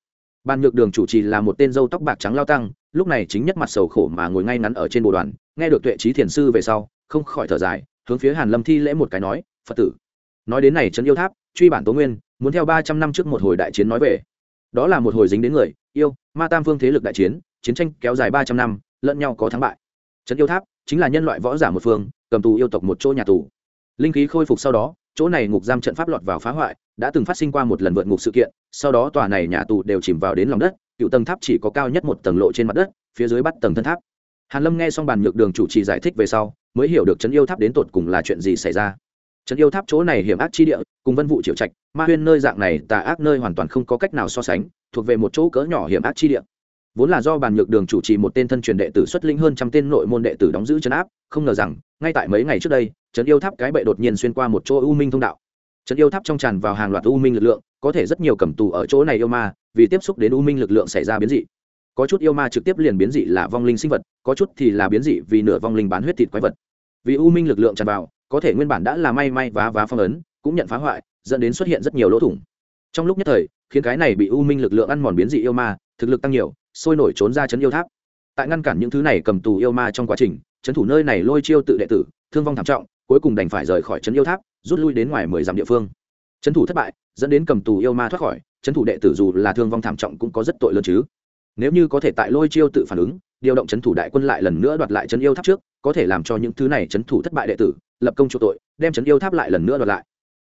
A: Bàn nhược đường chủ trì là một tên dâu tóc bạc trắng lao tăng, lúc này chính nhất mặt sầu khổ mà ngồi ngay ngắn ở trên bồ đoàn, nghe được tuệ trí thiền sư về sau, không khỏi thở dài, hướng phía hàn lâm thi lễ một cái nói, phật tử, nói đến này trấn yêu tháp, truy bản tố nguyên, muốn theo ba trăm năm trước một hồi đại chiến nói về. Đó là một hồi dính đến người, yêu, ma tam phương thế lực đại chiến chiến tranh kéo dài ba trăm năm, lẫn nhau có thắng bại. Trấn yêu tháp chính là nhân loại võ giả một phương, cầm tù yêu tộc một chỗ nhà tù. Linh khí khôi phục sau đó, chỗ này ngục giam trận pháp lọt vào phá hoại, đã từng phát sinh qua một lần vượt ngục sự kiện, sau đó tòa này nhà tù đều chìm vào đến lòng đất, cựu tầng tháp chỉ có cao nhất một tầng lộ trên mặt đất, phía dưới bắt tầng thân tháp. Hàn lâm nghe xong bàn nhược đường chủ trì giải thích về sau, mới hiểu được trấn yêu tháp đến tột cùng là chuyện gì xảy ra. Trấn yêu tháp chỗ này hiểm ác chi địa, cùng vân vụ triệu trạch, ma huyên nơi dạng này, tà ác nơi hoàn toàn không có cách nào so sánh, thuộc về một chỗ cỡ nhỏ hiểm ác chi địa vốn là do bàn nhược đường chủ trì một tên thân truyền đệ tử xuất linh hơn trăm tên nội môn đệ tử đóng giữ chấn áp, không ngờ rằng, ngay tại mấy ngày trước đây, trấn yêu tháp cái bệ đột nhiên xuyên qua một chỗ u minh thông đạo. Trấn yêu tháp trong tràn vào hàng loạt u minh lực lượng, có thể rất nhiều cầm tù ở chỗ này yêu ma, vì tiếp xúc đến u minh lực lượng xảy ra biến dị. Có chút yêu ma trực tiếp liền biến dị là vong linh sinh vật, có chút thì là biến dị vì nửa vong linh bán huyết thịt quái vật. Vì u minh lực lượng tràn vào, có thể nguyên bản đã là may may vá vá phong ấn, cũng nhận phá hoại, dẫn đến xuất hiện rất nhiều lỗ thủng. Trong lúc nhất thời khiến cái này bị u minh lực lượng ăn mòn biến dị yêu ma, thực lực tăng nhiều, sôi nổi trốn ra chấn yêu tháp. Tại ngăn cản những thứ này cầm tù yêu ma trong quá trình, chấn thủ nơi này lôi chiêu tự đệ tử, thương vong thảm trọng, cuối cùng đành phải rời khỏi chấn yêu tháp, rút lui đến ngoài mười dặm địa phương. Chấn thủ thất bại, dẫn đến cầm tù yêu ma thoát khỏi, chấn thủ đệ tử dù là thương vong thảm trọng cũng có rất tội lớn chứ. Nếu như có thể tại lôi chiêu tự phản ứng, điều động chấn thủ đại quân lại lần nữa đoạt lại chấn yêu tháp trước, có thể làm cho những thứ này chấn thủ thất bại đệ tử, lập công chỗ tội, đem chấn yêu tháp lại lần nữa đoạt lại.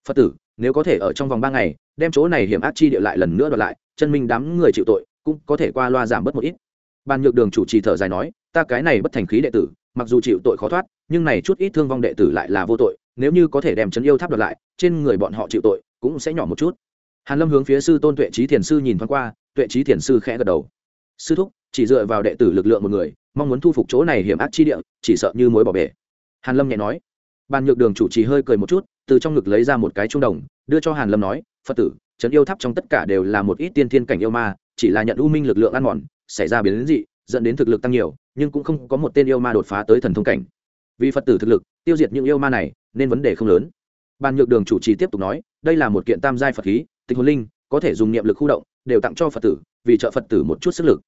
A: Phật tử nếu có thể ở trong vòng ba ngày, đem chỗ này hiểm ác chi địa lại lần nữa đoạt lại, chân minh đám người chịu tội, cũng có thể qua loa giảm bớt một ít. Ban nhược đường chủ trì thở dài nói, ta cái này bất thành khí đệ tử, mặc dù chịu tội khó thoát, nhưng này chút ít thương vong đệ tử lại là vô tội, nếu như có thể đem chấn yêu tháp đoạt lại, trên người bọn họ chịu tội, cũng sẽ nhỏ một chút. Hàn lâm hướng phía sư tôn tuệ trí thiền sư nhìn thoáng qua, tuệ trí thiền sư khẽ gật đầu. Sư thúc, chỉ dựa vào đệ tử lực lượng một người, mong muốn thu phục chỗ này hiểm ác chi địa, chỉ sợ như mối bỏ bể. Hàn lâm nhẹ nói bàn nhược đường chủ trì hơi cười một chút, từ trong ngực lấy ra một cái trung đồng, đưa cho hàn lâm nói, phật tử, trấn yêu tháp trong tất cả đều là một ít tiên thiên cảnh yêu ma, chỉ là nhận u minh lực lượng ăn mòn, xảy ra biến dị, dẫn đến thực lực tăng nhiều, nhưng cũng không có một tên yêu ma đột phá tới thần thông cảnh. Vì phật tử thực lực, tiêu diệt những yêu ma này, nên vấn đề không lớn. Bàn nhược đường chủ trì tiếp tục nói, đây là một kiện tam giai phật khí, tịch hồn linh, có thể dùng niệm lực khu động, đều tặng cho phật tử, vì trợ phật tử một chút sức lực.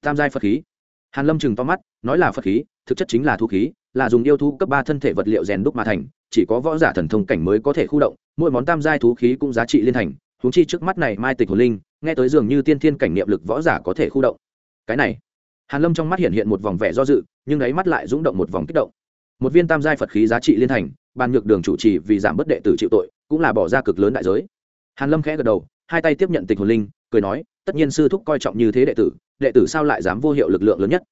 A: Tam giai phật khí. Hàn lâm chừng to mắt, nói là phật khí, thực chất chính là thu khí là dùng yêu thú cấp ba thân thể vật liệu rèn đúc mà thành, chỉ có võ giả thần thông cảnh mới có thể khu động, mỗi món tam giai thú khí cũng giá trị liên thành, huống chi trước mắt này mai tịch hồn linh, nghe tới dường như tiên thiên cảnh niệm lực võ giả có thể khu động. Cái này, hàn lâm trong mắt hiện hiện một vòng vẻ do dự, nhưng đáy mắt lại rung động một vòng kích động. Một viên tam giai phật khí giá trị liên thành, bàn nhược đường chủ trì vì giảm bất đệ tử chịu tội, cũng là bỏ ra cực lớn đại giới. Hàn lâm khẽ gật đầu, hai tay tiếp nhận tịch hồn linh, cười nói, tất nhiên sư thúc coi trọng như thế đệ tử đệ tử sao lại dám vô hiệu lực lượng lớn nhất?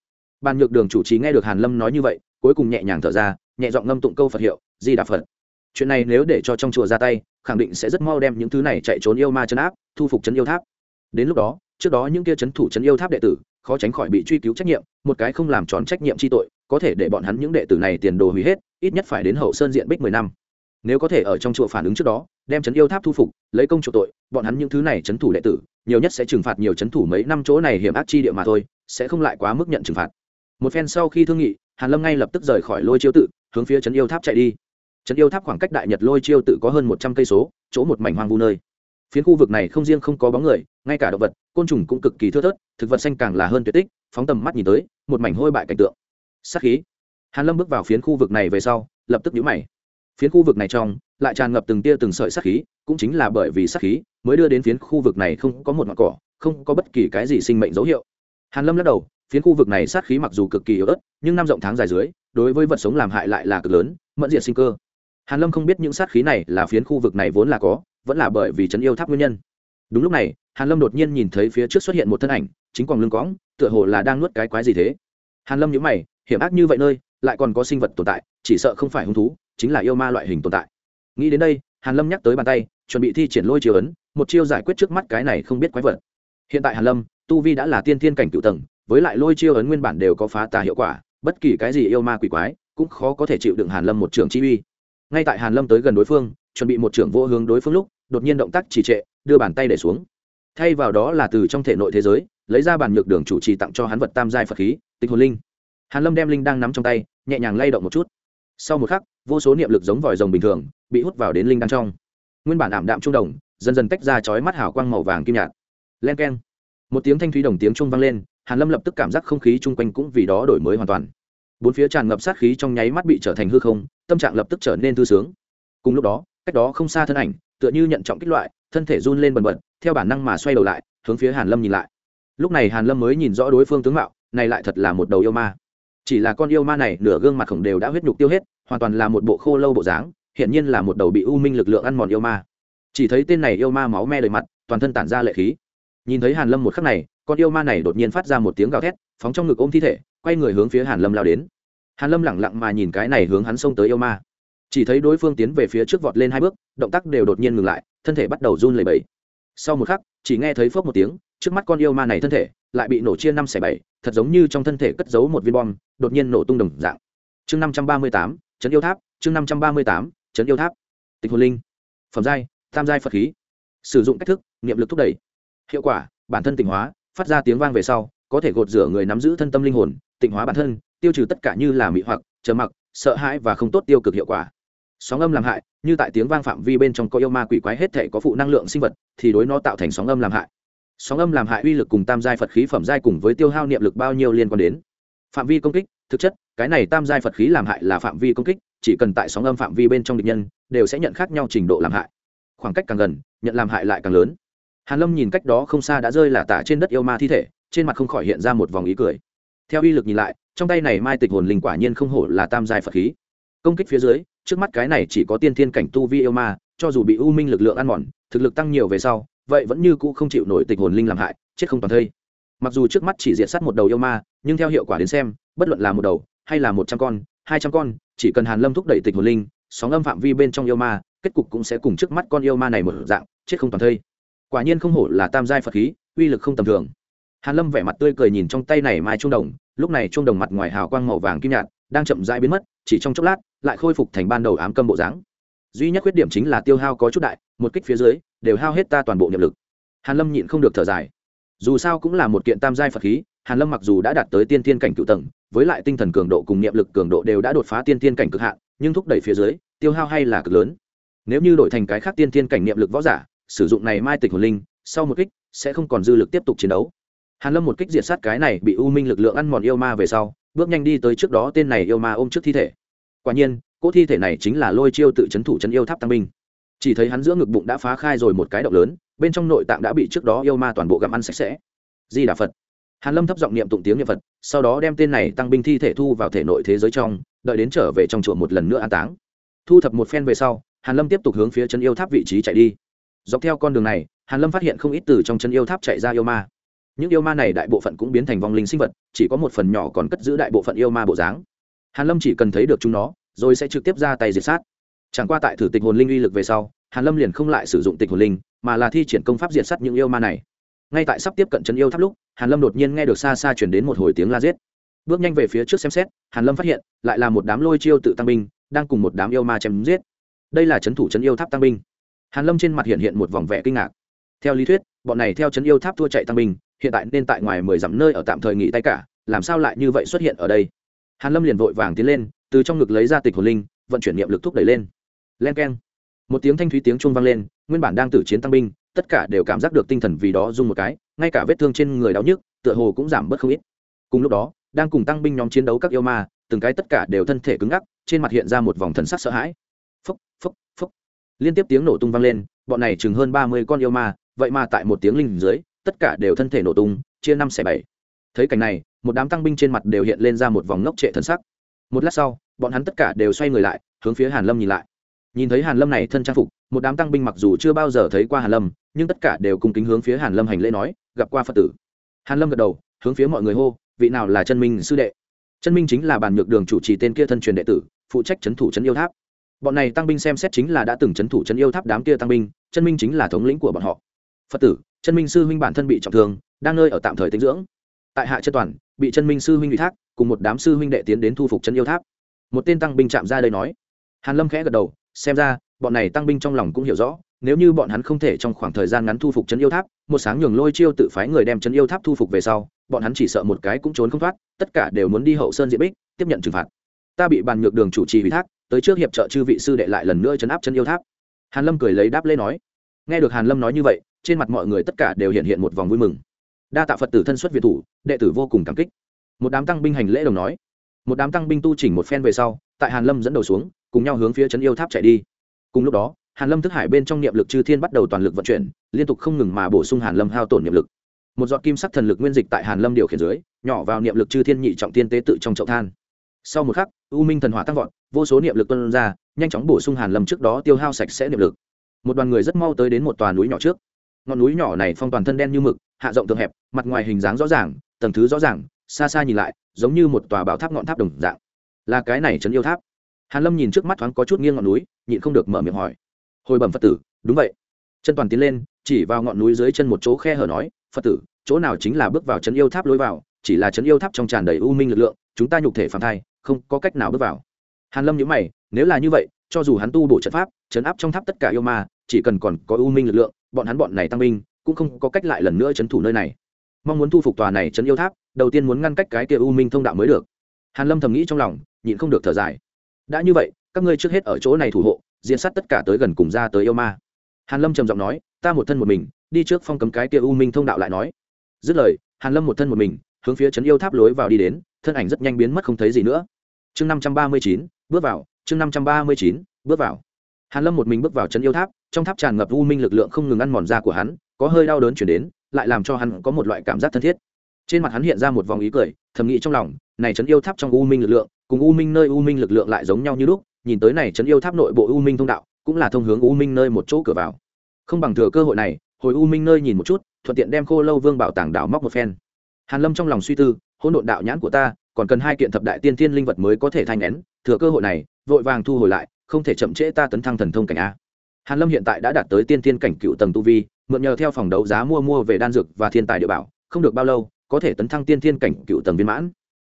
A: Bàn nhược đường chủ trì nghe được hàn lâm nói như vậy cuối cùng nhẹ nhàng thở ra, nhẹ giọng ngâm tụng câu phật hiệu, di đà phật. Chuyện này nếu để cho trong chùa ra tay, khẳng định sẽ rất mau đem những thứ này chạy trốn yêu ma chấn áp, thu phục chấn yêu tháp. Đến lúc đó, trước đó những kia chấn thủ chấn yêu tháp đệ tử, khó tránh khỏi bị truy cứu trách nhiệm, một cái không làm tròn trách nhiệm chi tội, có thể để bọn hắn những đệ tử này tiền đồ hủy hết, ít nhất phải đến hậu sơn diện bích mười năm. Nếu có thể ở trong chùa phản ứng trước đó, đem chấn yêu tháp thu phục, lấy công chủ tội, bọn hắn những thứ này chấn thủ đệ tử, nhiều nhất sẽ trừng phạt nhiều chấn thủ mấy năm chỗ này hiểm ác chi địa mà thôi, sẽ không lại quá mức nhận trừng phạt một phen sau khi thương nghị, hàn lâm ngay lập tức rời khỏi lôi chiêu tự, hướng phía Trấn yêu tháp chạy đi. Trấn yêu tháp khoảng cách đại nhật lôi chiêu tự có hơn một trăm cây số, chỗ một mảnh hoang vu nơi. Phiến khu vực này không riêng không có bóng người, ngay cả động vật, côn trùng cũng cực kỳ thưa thớt, thực vật xanh càng là hơn tuyệt tích, phóng tầm mắt nhìn tới, một mảnh hôi bại cảnh tượng. Sát khí. Hàn lâm bước vào phiến khu vực này về sau, lập tức nhũ mày. Phiến khu vực này trong, lại tràn ngập từng tia từng sợi sát khí, cũng chính là bởi vì sát khí, mới đưa đến phiến khu vực này không có một ngọn cỏ, không có bất kỳ cái gì sinh mệnh dấu hiệu. Hàn lâm lắc đầu phiến khu vực này sát khí mặc dù cực kỳ yếu ớt, nhưng năm rộng tháng dài dưới, đối với vật sống làm hại lại là cực lớn, mẫn diệt sinh cơ. Hàn lâm không biết những sát khí này là phiến khu vực này vốn là có, vẫn là bởi vì chấn yêu tháp nguyên nhân. Đúng lúc này, hàn lâm đột nhiên nhìn thấy phía trước xuất hiện một thân ảnh, chính quang lưng cõng, tựa hồ là đang nuốt cái quái gì thế. Hàn lâm nhíu mày, hiểm ác như vậy nơi, lại còn có sinh vật tồn tại, chỉ sợ không phải hung thú, chính là yêu ma loại hình tồn tại. Nghĩ đến đây, hàn lâm nhắc tới bàn tay, chuẩn bị thi triển lôi chiêu ấn, một chiêu giải quyết trước mắt cái này không biết quái vật. Hiện tại hàn lâm, tu vi đã là tiên thiên cảnh cựu tầng với lại lôi chiêu ấn nguyên bản đều có phá tà hiệu quả, bất kỳ cái gì yêu ma quỷ quái cũng khó có thể chịu đựng hàn lâm một trường chi uy. Ngay tại hàn lâm tới gần đối phương, chuẩn bị một trưởng vô hướng đối phương lúc, đột nhiên động tác trì trệ, đưa bàn tay để xuống. Thay vào đó là từ trong thể nội thế giới, lấy ra bản nhược đường chủ trì tặng cho hắn vật tam giai phật khí, tịch hồn linh. Hàn lâm đem linh đang nắm trong tay, nhẹ nhàng lay động một chút. Sau một khắc, vô số niệm lực giống vòi rồng bình thường, bị hút vào đến linh đang trong. Nguyên bản ảm đạm trung đồng, dần dần tách ra chói mắt hào quang màu vàng kim nhạt. Len keng. Một tiếng thanh thúy đồng tiếng trung vang lên hàn lâm lập tức cảm giác không khí chung quanh cũng vì đó đổi mới hoàn toàn. Bốn phía tràn ngập sát khí trong nháy mắt bị trở thành hư không, tâm trạng lập tức trở nên thư sướng. Cùng lúc đó, cách đó không xa thân ảnh, tựa như nhận trọng kích loại, thân thể run lên bần bật, theo bản năng mà xoay đầu lại, hướng phía hàn lâm nhìn lại. Lúc này hàn lâm mới nhìn rõ đối phương tướng mạo, này lại thật là một đầu yêu ma. Chỉ là con yêu ma này nửa gương mặt khổng đều đã huyết nhục tiêu hết, hoàn toàn là một bộ khô lâu bộ dáng hiện nhiên là một đầu bị u minh lực lượng ăn mòn yêu ma. Chỉ thấy tên này yêu ma máu me đầy mặt, toàn thân tản ra lệ khí. Nhìn thấy hàn lâm một khắc này con yêu ma này đột nhiên phát ra một tiếng gào thét, phóng trong ngực ôm thi thể, quay người hướng phía hàn lâm lao đến. Hàn lâm lẳng lặng mà nhìn cái này hướng hắn xông tới yêu ma. Chỉ thấy đối phương tiến về phía trước vọt lên hai bước, động tác đều đột nhiên ngừng lại, thân thể bắt đầu run lẩy bẩy. Sau một khắc, chỉ nghe thấy phớp một tiếng, trước mắt con yêu ma này thân thể lại bị nổ chia năm xẻ bảy, thật giống như trong thân thể cất giấu một viên bom, đột nhiên nổ tung đồng dạng. Chương năm trăm ba mươi tám, trấn yêu tháp, chương năm trăm ba mươi tám, trấn yêu tháp. Tịch hồn linh. Phẩm giai, tam giai phật khí. Sử dụng cách thức, niệm lực thúc đẩy. Hiệu quả, bản thân tỉnh hóa phát ra tiếng vang về sau, có thể gột rửa người nắm giữ thân tâm linh hồn, tịnh hóa bản thân, tiêu trừ tất cả như là mị hoặc chờ mặc, sợ hãi và không tốt tiêu cực hiệu quả. Sóng âm làm hại, như tại tiếng vang phạm vi bên trong có yêu ma quỷ quái hết thể có phụ năng lượng sinh vật, thì đối nó tạo thành sóng âm làm hại. Sóng âm làm hại uy lực cùng tam giai phật khí phẩm giai cùng với tiêu hao niệm lực bao nhiêu liên quan đến phạm vi công kích, thực chất, cái này tam giai phật khí làm hại là phạm vi công kích, chỉ cần tại sóng âm phạm vi bên trong địch nhân, đều sẽ nhận khác nhau trình độ làm hại. Khoảng cách càng gần, nhận làm hại lại càng lớn hàn lâm nhìn cách đó không xa đã rơi là tả trên đất yêu ma thi thể, trên mặt không khỏi hiện ra một vòng ý cười. Theo uy lực nhìn lại, trong tay này mai tịch hồn linh quả nhiên không hổ là tam giai phật khí. Công kích phía dưới, trước mắt cái này chỉ có tiên thiên cảnh tu vi yêu ma, cho dù bị u minh lực lượng ăn mòn, thực lực tăng nhiều về sau, vậy vẫn như cũ không chịu nổi tịch hồn linh làm hại, chết không toàn thây. Mặc dù trước mắt chỉ diện sát một đầu yêu ma, nhưng theo hiệu quả đến xem, bất luận là một đầu hay là một trăm con, hai trăm con, chỉ cần hàn lâm thúc đẩy tịch hồn linh, sóng âm phạm vi bên trong yêu ma, kết cục cũng sẽ cùng trước mắt con yêu ma này một dạng, chết không toàn thây quả nhiên không hổ là tam giai phật khí, uy lực không tầm thường. Hàn lâm vẻ mặt tươi cười nhìn trong tay này mai trung đồng, lúc này trung đồng mặt ngoài hào quang màu vàng kim nhạt, đang chậm rãi biến mất, chỉ trong chốc lát, lại khôi phục thành ban đầu ám câm bộ dáng. Duy nhất khuyết điểm chính là tiêu hao có chút đại, một kích phía dưới, đều hao hết ta toàn bộ niệm lực. Hàn lâm nhịn không được thở dài. Dù sao cũng là một kiện tam giai phật khí, hàn lâm mặc dù đã đạt tới tiên thiên cảnh cựu tầng, với lại tinh thần cường độ cùng niệm lực cường độ đều đã đột phá tiên thiên cảnh cực hạn, nhưng thúc đẩy phía dưới, tiêu hao hay là cực lớn. Nếu như đổi thành cái khác tiên thiên cảnh niệm lực võ giả sử dụng này mai tịch hồn linh, sau một kích, sẽ không còn dư lực tiếp tục chiến đấu. Hàn lâm một kích diệt sát cái này bị u minh lực lượng ăn mòn yêu ma về sau, bước nhanh đi tới trước đó tên này yêu ma ôm trước thi thể. Quả nhiên, cỗ thi thể này chính là lôi chiêu tự chấn thủ chấn yêu tháp tăng binh. Chỉ thấy hắn giữa ngực bụng đã phá khai rồi một cái động lớn, bên trong nội tạng đã bị trước đó yêu ma toàn bộ gặm ăn sạch sẽ. Di đà phật. Hàn lâm thấp giọng niệm tụng tiếng niệm phật, sau đó đem tên này tăng binh thi thể thu vào thể nội thế giới trong, đợi đến trở về trong chùa một lần nữa an táng. Thu thập một phen về sau, hàn lâm tiếp tục hướng phía chân yêu tháp vị trí chạy đi dọc theo con đường này, hàn lâm phát hiện không ít từ trong chân yêu tháp chạy ra yêu ma. Những yêu ma này đại bộ phận cũng biến thành vong linh sinh vật, chỉ có một phần nhỏ còn cất giữ đại bộ phận yêu ma bộ dáng. Hàn lâm chỉ cần thấy được chúng nó, rồi sẽ trực tiếp ra tay diệt sát. Chẳng qua tại thử tịch hồn linh uy lực về sau, hàn lâm liền không lại sử dụng tịch hồn linh, mà là thi triển công pháp diệt sát những yêu ma này. Ngay tại sắp tiếp cận chân yêu tháp lúc, hàn lâm đột nhiên nghe được xa xa chuyển đến một hồi tiếng la giết. Bước nhanh về phía trước xem xét, hàn lâm phát hiện, lại là một đám lôi chiêu tự tăng binh, đang cùng một đám yêu ma chém giết. Đây là trấn thủ chân yêu tháp tăng binh hàn lâm trên mặt hiện hiện một vòng vẻ kinh ngạc. Theo lý thuyết, bọn này theo trấn yêu tháp thua chạy tăng binh, hiện tại nên tại ngoài mười dặm nơi ở tạm thời nghỉ tay cả, làm sao lại như vậy xuất hiện ở đây? Hàn lâm liền vội vàng tiến lên, từ trong ngực lấy ra tịch hồn linh, vận chuyển niệm lực thúc đẩy lên. Len keng. Một tiếng thanh thúy tiếng chuông vang lên, nguyên bản đang tử chiến tăng binh, tất cả đều cảm giác được tinh thần vì đó rung một cái, ngay cả vết thương trên người đau nhức, tựa hồ cũng giảm bớt không ít. Cùng lúc đó, đang cùng tăng binh nhóm chiến đấu các yêu ma, từng cái tất cả đều thân thể cứng ngắc, trên mặt hiện ra một vòng thần sắc sợ hãi. Phốc phúc phúc liên tiếp tiếng nổ tung vang lên, bọn này chừng hơn ba mươi con yêu ma, vậy mà tại một tiếng linh dưới, tất cả đều thân thể nổ tung, chia năm xẻ bảy. Thấy cảnh này, một đám tăng binh trên mặt đều hiện lên ra một vòng ngốc trệ thân sắc. Một lát sau, bọn hắn tất cả đều xoay người lại, hướng phía hàn lâm nhìn lại. Nhìn thấy hàn lâm này thân trang phục, một đám tăng binh mặc dù chưa bao giờ thấy qua hàn lâm, nhưng tất cả đều cùng kính hướng phía hàn lâm hành lễ nói, gặp qua phật tử. Hàn lâm gật đầu, hướng phía mọi người hô, vị nào là chân minh sư đệ? Chân minh chính là bàn nhược đường chủ trì tên kia thân truyền đệ tử, phụ trách chấn thủ chấn yêu tháp bọn này tăng binh xem xét chính là đã từng trấn thủ trấn yêu tháp đám kia tăng binh, chân minh chính là thống lĩnh của bọn họ. Phật tử, chân minh sư huynh bản thân bị trọng thương, đang nơi ở tạm thời tinh dưỡng. Tại hạ chân toàn, bị chân minh sư huynh ủy thác, cùng một đám sư huynh đệ tiến đến thu phục chân yêu tháp. Một tên tăng binh chạm ra đây nói. Hàn lâm khẽ gật đầu, xem ra, bọn này tăng binh trong lòng cũng hiểu rõ, nếu như bọn hắn không thể trong khoảng thời gian ngắn thu phục chân yêu tháp, một sáng nhường lôi chiêu tự phái người đem chân yêu tháp thu phục về sau, bọn hắn chỉ sợ một cái cũng trốn không thoát, tất cả đều muốn đi hậu sơn diện bích, tiếp nhận trừng phạt. Ta bị bàn nhược đường chủ trì ủy thác tới trước hiệp trợ chư vị sư đệ lại lần nữa chấn áp chân yêu tháp. Hàn lâm cười lấy đáp lễ nói, nghe được hàn lâm nói như vậy, trên mặt mọi người tất cả đều hiện hiện một vòng vui mừng. Đa tạ phật tử thân xuất việt thủ, đệ tử vô cùng cảm kích. Một đám tăng binh hành lễ đồng nói, một đám tăng binh tu chỉnh một phen về sau, tại hàn lâm dẫn đầu xuống, cùng nhau hướng phía chân yêu tháp chạy đi. Cùng lúc đó, hàn lâm thức hải bên trong niệm lực chư thiên bắt đầu toàn lực vận chuyển, liên tục không ngừng mà bổ sung hàn lâm hao tổn niệm lực. Một giọt kim sắc thần lực nguyên dịch tại hàn lâm điều khiển dưới, nhỏ vào niệm lực chư thiên nhị trọng tiên tế tự trong chậu than. Sau một khắc, u minh thần hỏa tăng vọt vô số niệm lực tuôn ra, nhanh chóng bổ sung hàn lâm trước đó tiêu hao sạch sẽ niệm lực. Một đoàn người rất mau tới đến một tòa núi nhỏ trước. Ngọn núi nhỏ này phong toàn thân đen như mực, hạ rộng thường hẹp, mặt ngoài hình dáng rõ ràng, tầng thứ rõ ràng, xa xa nhìn lại, giống như một tòa bảo tháp ngọn tháp đồng dạng. Là cái này trấn yêu tháp. Hàn lâm nhìn trước mắt thoáng có chút nghiêng ngọn núi, nhịn không được mở miệng hỏi. Hồi bẩm phật tử, đúng vậy. Chân toàn tiến lên, chỉ vào ngọn núi dưới chân một chỗ khe hở nói, phật tử, chỗ nào chính là bước vào trấn yêu tháp lối vào, chỉ là trấn yêu tháp trong tràn đầy u minh lực lượng, chúng ta nhục thể phản thai, không có cách nào bước vào hàn lâm nhíu mày, nếu là như vậy, cho dù hắn tu bổ trận pháp, chấn áp trong tháp tất cả yêu ma, chỉ cần còn có u minh lực lượng, bọn hắn bọn này tăng binh, cũng không có cách lại lần nữa chấn thủ nơi này. Mong muốn thu phục tòa này chấn yêu tháp, đầu tiên muốn ngăn cách cái kia u minh thông đạo mới được. Hàn lâm thầm nghĩ trong lòng, nhịn không được thở dài. Đã như vậy, các ngươi trước hết ở chỗ này thủ hộ, diện sát tất cả tới gần cùng ra tới yêu ma. Hàn lâm trầm giọng nói, ta một thân một mình, đi trước phong cấm cái kia u minh thông đạo lại nói. Dứt lời, hàn lâm một thân một mình, hướng phía trấn yêu tháp lối vào đi đến, thân ảnh rất nhanh biến mất không thấy gì nữa. Chương năm trăm ba mươi chín bước vào, chương năm trăm ba mươi chín, bước vào. Hàn lâm một mình bước vào trấn yêu tháp, trong tháp tràn ngập u minh lực lượng không ngừng ăn mòn da của hắn, có hơi đau đớn chuyển đến, lại làm cho hắn có một loại cảm giác thân thiết. Trên mặt hắn hiện ra một vòng ý cười, thầm nghĩ trong lòng, này trấn yêu tháp trong u minh lực lượng, cùng u minh nơi u minh lực lượng lại giống nhau như lúc, nhìn tới này trấn yêu tháp nội bộ u minh thông đạo, cũng là thông hướng u minh nơi một chỗ cửa vào. Không bằng thừa cơ hội này, hồi u minh nơi nhìn một chút, thuận tiện đem khô lâu vương bảo tàng đảo móc một phen. Hàn lâm trong lòng suy tư, hỗn độn đạo nhãn của ta, còn cần hai kiện thập đại tiên thiên linh vật mới có thể thanh nén thừa cơ hội này, vội vàng thu hồi lại, không thể chậm trễ ta tấn thăng thần thông cảnh a. Hàn lâm hiện tại đã đạt tới tiên thiên cảnh cựu tầng tu vi, mượn nhờ theo phòng đấu giá mua mua về đan dược và thiên tài địa bảo, không được bao lâu, có thể tấn thăng tiên thiên cảnh cựu tầng viên mãn.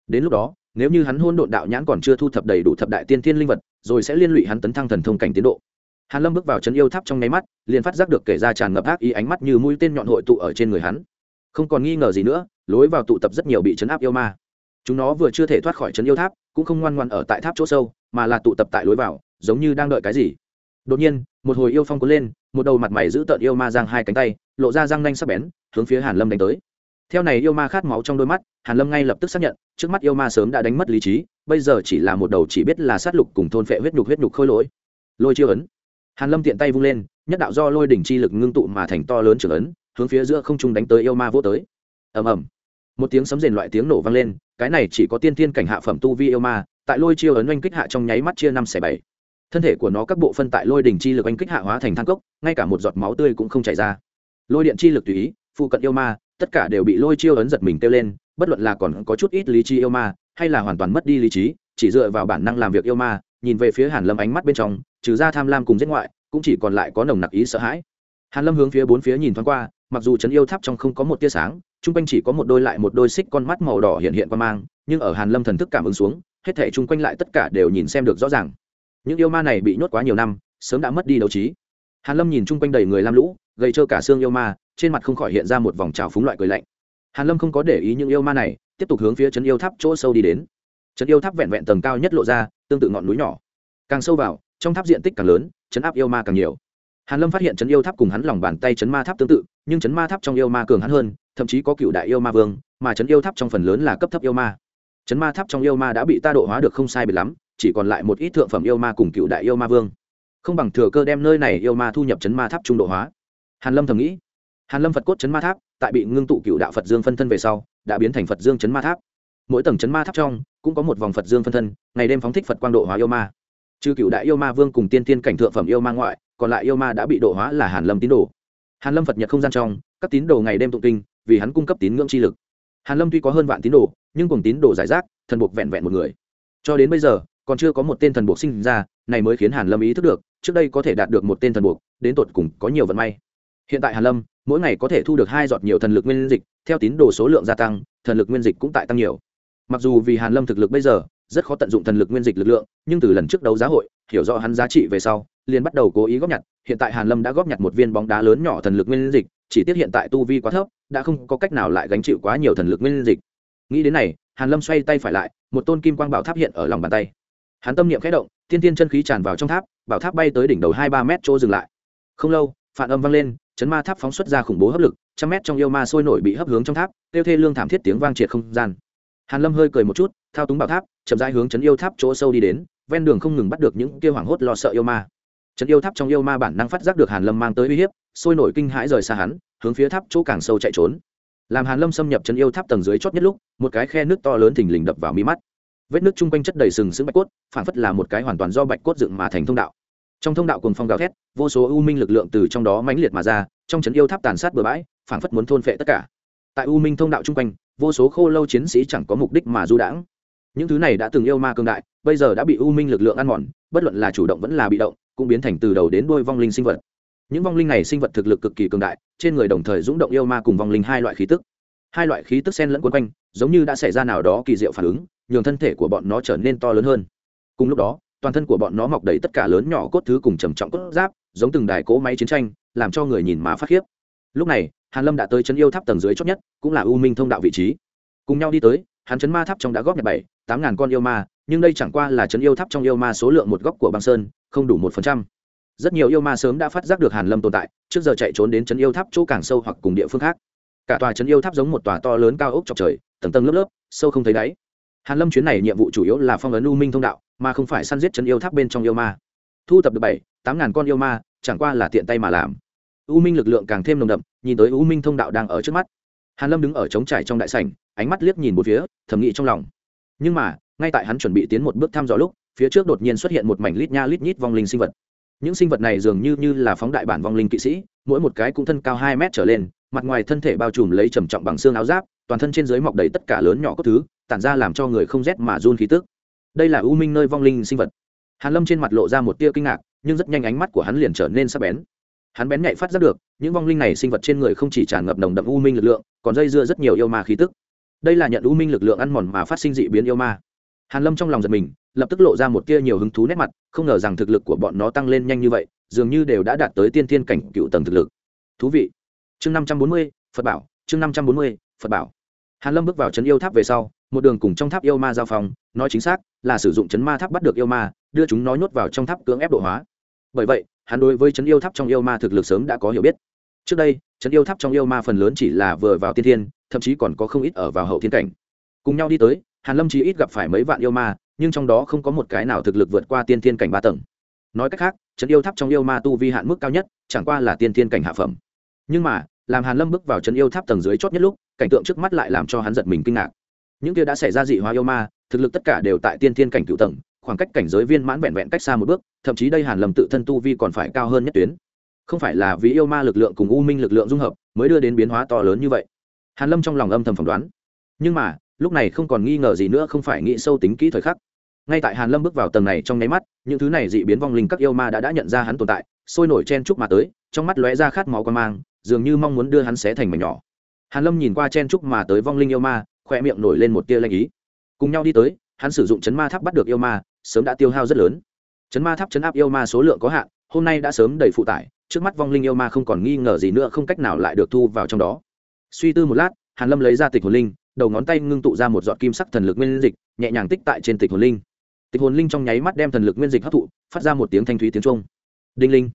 A: Đến lúc đó, nếu như hắn hôn độn đạo nhãn còn chưa thu thập đầy đủ thập đại tiên thiên linh vật, rồi sẽ liên lụy hắn tấn thăng thần thông cảnh tiến độ. Hàn lâm bước vào chân yêu tháp trong nháy mắt, liền phát giác được kể ra tràn ngập ác ý ánh mắt như mũi tên nhọn hội tụ ở trên người hắn. Không còn nghi ngờ gì nữa, lối vào tụ tập rất nhiều bị chấn áp yêu ma chúng nó vừa chưa thể thoát khỏi trấn yêu tháp, cũng không ngoan ngoan ở tại tháp chỗ sâu, mà là tụ tập tại lối vào, giống như đang đợi cái gì. Đột nhiên, một hồi yêu phong cuốn lên, một đầu mặt mày giữ tợn yêu ma giang hai cánh tay, lộ ra răng nanh sắc bén, hướng phía hàn lâm đánh tới. Theo này yêu ma khát máu trong đôi mắt, hàn lâm ngay lập tức xác nhận, trước mắt yêu ma sớm đã đánh mất lý trí, bây giờ chỉ là một đầu chỉ biết là sát lục cùng thôn phệ huyết nhục huyết nhục khôi lỗi. Lôi chiêu ấn. Hàn lâm tiện tay vung lên, nhất đạo do lôi đỉnh chi lực ngưng tụ mà thành to lớn trưởng ấn, hướng phía giữa không trung đánh tới yêu ma vô tới. Ầm ầm. Một tiếng sấm rền loại tiếng nổ vang lên cái này chỉ có tiên thiên cảnh hạ phẩm tu vi yêu ma, tại lôi chiêu ấn oanh kích hạ trong nháy mắt chia năm xẻ bảy. Thân thể của nó các bộ phân tại lôi đỉnh chi lực oanh kích hạ hóa thành thang cốc, ngay cả một giọt máu tươi cũng không chảy ra. Lôi điện chi lực tùy ý, phụ cận yêu ma, tất cả đều bị lôi chiêu ấn giật mình kêu lên, bất luận là còn có chút ít lý trí yêu ma, hay là hoàn toàn mất đi lý trí, chỉ dựa vào bản năng làm việc yêu ma, nhìn về phía hàn lâm ánh mắt bên trong, trừ ra tham lam cùng giết ngoại, cũng chỉ còn lại có nồng nặc ý sợ hãi. Hàn lâm hướng phía bốn phía nhìn thoáng qua, mặc dù trấn yêu tháp trong không có một tia sáng trung quanh chỉ có một đôi lại một đôi xích con mắt màu đỏ hiện hiện qua mang, nhưng ở hàn lâm thần thức cảm ứng xuống, hết thảy chung quanh lại tất cả đều nhìn xem được rõ ràng. Những yêu ma này bị nhốt quá nhiều năm, sớm đã mất đi đấu trí. Hàn lâm nhìn chung quanh đầy người lam lũ gây trơ cả xương yêu ma, trên mặt không khỏi hiện ra một vòng trào phúng loại cười lạnh. Hàn lâm không có để ý những yêu ma này, tiếp tục hướng phía trấn yêu tháp chỗ sâu đi đến. Trấn yêu tháp vẹn vẹn tầng cao nhất lộ ra, tương tự ngọn núi nhỏ. Càng sâu vào, trong tháp diện tích càng lớn chấn áp yêu ma càng nhiều. Hàn lâm phát hiện chấn yêu tháp cùng hắn lòng bàn tay chấn ma tháp tương tự, nhưng chấn ma tháp trong yêu ma cường hắn hơn thậm chí có cựu đại yêu ma vương, mà chấn yêu tháp trong phần lớn là cấp thấp yêu ma. Chấn ma tháp trong yêu ma đã bị ta độ hóa được không sai biệt lắm, chỉ còn lại một ít thượng phẩm yêu ma cùng cựu đại yêu ma vương. Không bằng thừa cơ đem nơi này yêu ma thu nhập chấn ma tháp trung độ hóa. Hàn lâm thầm nghĩ. Hàn lâm phật cốt chấn ma tháp, tại bị ngưng tụ cựu đạo phật dương phân thân về sau, đã biến thành phật dương chấn ma tháp. Mỗi tầng chấn ma tháp trong, cũng có một vòng phật dương phân thân, ngày đêm phóng thích phật quang độ hóa yêu ma. Trừ cựu đại yêu ma vương cùng tiên tiên cảnh thượng phẩm yêu ma ngoại, còn lại yêu ma đã bị độ hóa là hàn lâm tín đồ. Hàn lâm phật nhật không gian trong, các tín đồ ngày đêm tụng kinh vì hắn cung cấp tín ngưỡng chi lực. Hàn lâm tuy có hơn vạn tín đồ, nhưng cùng tín đồ giải rác, thần buộc vẹn vẹn một người. Cho đến bây giờ, còn chưa có một tên thần buộc sinh ra, này mới khiến hàn lâm ý thức được, trước đây có thể đạt được một tên thần buộc, đến tột cùng có nhiều vận may. Hiện tại hàn lâm, mỗi ngày có thể thu được hai giọt nhiều thần lực nguyên dịch, theo tín đồ số lượng gia tăng, thần lực nguyên dịch cũng tại tăng nhiều. Mặc dù vì hàn lâm thực lực bây giờ, rất khó tận dụng thần lực nguyên dịch lực lượng, nhưng từ lần trước đấu giá hội, hiểu rõ hắn giá trị về sau, liền bắt đầu cố ý góp nhặt. Hiện tại hàn lâm đã góp nhặt một viên bóng đá lớn nhỏ thần lực nguyên dịch chỉ tiếc hiện tại tu vi quá thấp, đã không có cách nào lại gánh chịu quá nhiều thần lực nguyên dịch. Nghĩ đến này, hàn lâm xoay tay phải lại, một tôn kim quang bảo tháp hiện ở lòng bàn tay. Hắn tâm niệm khẽ động, thiên thiên chân khí tràn vào trong tháp, bảo tháp bay tới đỉnh đầu hai ba mét chỗ dừng lại. Không lâu, phản âm vang lên, chấn ma tháp phóng xuất ra khủng bố hấp lực, trăm mét trong yêu ma sôi nổi bị hấp hướng trong tháp, tiêu thê lương thảm thiết tiếng vang triệt không gian. Hàn lâm hơi cười một chút, thao túng bảo tháp, chậm rãi hướng chấn yêu tháp chỗ sâu đi đến, ven đường không ngừng bắt được những kia hoảng hốt lo sợ yêu ma. Trấn yêu tháp trong yêu ma bản năng phát giác được hàn lâm mang tới uy hiếp, sôi nổi kinh hãi rời xa hắn, hướng phía tháp chỗ càng sâu chạy trốn. Làm hàn lâm xâm nhập Trấn yêu tháp tầng dưới chót nhất lúc, một cái khe nước to lớn thình lình đập vào mi mắt. Vết nước chung quanh chất đầy sừng sững bạch cốt, phản phất là một cái hoàn toàn do bạch cốt dựng mà thành thông đạo. Trong thông đạo cùng phong gào thét, vô số u minh lực lượng từ trong đó mãnh liệt mà ra, trong Trấn yêu tháp tàn sát bừa bãi, phản phất muốn thôn phệ tất cả. Tại u minh thông đạo chung quanh, vô số khô lâu chiến sĩ chẳng có mục đích mà du đãng. Những thứ này đã từng yêu ma cương đại, bây giờ đã bị u minh lực lượng ăn mòn, bất luận là chủ động vẫn là bị động cũng biến thành từ đầu đến đuôi vong linh sinh vật. Những vong linh này sinh vật thực lực cực kỳ cường đại, trên người đồng thời dũng động yêu ma cùng vong linh hai loại khí tức. Hai loại khí tức xen lẫn quấn quanh, giống như đã xảy ra nào đó kỳ diệu phản ứng, nhường thân thể của bọn nó trở nên to lớn hơn. Cùng lúc đó, toàn thân của bọn nó mọc đầy tất cả lớn nhỏ cốt thứ cùng trầm trọng cốt giáp, giống từng đài cỗ máy chiến tranh, làm cho người nhìn mà phát khiếp. Lúc này, hàn lâm đã tới chân yêu tháp tầng dưới chót nhất, cũng là u minh thông đạo vị trí. Cùng nhau đi tới, hắn chấn ma tháp trong đã góp nhặt bảy, tám ngàn con yêu ma, nhưng đây chẳng qua là chấn yêu tháp trong yêu ma số lượng một góc của băng sơn không đủ một phần trăm. Rất nhiều yêu ma sớm đã phát giác được hàn lâm tồn tại, trước giờ chạy trốn đến trấn yêu tháp chỗ càng sâu hoặc cùng địa phương khác. Cả tòa trấn yêu tháp giống một tòa to lớn cao ốc chọc trời, tầng tầng lớp lớp, sâu không thấy đáy. Hàn lâm chuyến này nhiệm vụ chủ yếu là phong ấn u minh thông đạo, mà không phải săn giết trấn yêu tháp bên trong yêu ma. Thu thập được bảy, tám ngàn con yêu ma, chẳng qua là tiện tay mà làm. U minh lực lượng càng thêm nồng đậm, nhìn tới u minh thông đạo đang ở trước mắt. Hàn lâm đứng ở trống trải trong đại sảnh, ánh mắt liếc nhìn một phía, thầm nghĩ trong lòng. Nhưng mà, ngay tại hắn chuẩn bị tiến một bước thăm dò lúc phía trước đột nhiên xuất hiện một mảnh lít nha lít nhít vong linh sinh vật. Những sinh vật này dường như như là phóng đại bản vong linh kỵ sĩ, mỗi một cái cũng thân cao hai mét trở lên, mặt ngoài thân thể bao trùm lấy trầm trọng bằng xương áo giáp, toàn thân trên dưới mọc đầy tất cả lớn nhỏ cốt thứ, tản ra làm cho người không rét mà run khí tức. Đây là u minh nơi vong linh sinh vật. Hàn lâm trên mặt lộ ra một tia kinh ngạc, nhưng rất nhanh ánh mắt của hắn liền trở nên sắc bén. Hắn bén nhạy phát giác được, những vong linh này sinh vật trên người không chỉ tràn ngập nồng đậm u minh lực lượng, còn dây dưa rất nhiều yêu ma khí tức. Đây là nhận u minh lực lượng ăn mòn mà phát sinh dị biến yêu ma hàn lâm trong lòng giật mình, lập tức lộ ra một tia nhiều hứng thú nét mặt, không ngờ rằng thực lực của bọn nó tăng lên nhanh như vậy, dường như đều đã đạt tới tiên thiên cảnh cựu tầng thực lực. Thú vị. Chương năm trăm bốn mươi, phật bảo, chương năm trăm bốn mươi, phật bảo. Hàn lâm bước vào trấn yêu tháp về sau, một đường cùng trong tháp yêu ma giao phòng nói chính xác là sử dụng chấn ma tháp bắt được yêu ma, đưa chúng nó nhốt vào trong tháp cưỡng ép độ hóa. Bởi vậy, hắn đối với chấn yêu tháp trong yêu ma thực lực sớm đã có hiểu biết. Trước đây chấn yêu tháp trong yêu ma phần lớn chỉ là vừa vào tiên thiên, thậm chí còn có không ít ở vào hậu thiên cảnh. Cùng nhau đi tới hàn lâm chỉ ít gặp phải mấy vạn yêu ma, nhưng trong đó không có một cái nào thực lực vượt qua tiên thiên cảnh ba tầng. Nói cách khác, trấn yêu tháp trong yêu ma tu vi hạn mức cao nhất, chẳng qua là tiên thiên cảnh hạ phẩm. Nhưng mà, làm hàn lâm bước vào trấn yêu tháp tầng dưới chót nhất lúc, cảnh tượng trước mắt lại làm cho hắn giật mình kinh ngạc. Những kia đã xảy ra dị hóa yêu ma, thực lực tất cả đều tại tiên thiên cảnh cựu tầng, khoảng cách cảnh giới viên mãn vẹn vẹn cách xa một bước, thậm chí đây hàn lâm tự thân tu vi còn phải cao hơn nhất tuyến. Không phải là vì yêu ma lực lượng cùng u minh lực lượng dung hợp mới đưa đến biến hóa to lớn như vậy. Hàn lâm trong lòng âm thầm phỏng đoán. Nhưng mà lúc này không còn nghi ngờ gì nữa, không phải nghĩ sâu tính kỹ thời khắc. Ngay tại hàn lâm bước vào tầng này trong nháy mắt, những thứ này dị biến vong linh các yêu ma đã đã nhận ra hắn tồn tại, sôi nổi chen chúc mà tới, trong mắt lóe ra khát máu quan mang, dường như mong muốn đưa hắn xé thành mảnh nhỏ. Hàn lâm nhìn qua chen chúc mà tới vong linh yêu ma khoe miệng nổi lên một tia lanh ý. Cùng nhau đi tới, hắn sử dụng chấn ma tháp bắt được yêu ma, sớm đã tiêu hao rất lớn. Chấn ma tháp chấn áp yêu ma số lượng có hạn, hôm nay đã sớm đầy phụ tải, trước mắt vong linh yêu ma không còn nghi ngờ gì nữa, không cách nào lại được thu vào trong đó. Suy tư một lát, hàn lâm lấy ra tịch hồn linh đầu ngón tay ngưng tụ ra một giọt kim sắc thần lực nguyên dịch, nhẹ nhàng tích tại trên tịch hồn linh. Tịch hồn linh trong nháy mắt đem thần lực nguyên dịch hấp thụ, phát ra một tiếng thanh thúy tiếng trung đinh linh.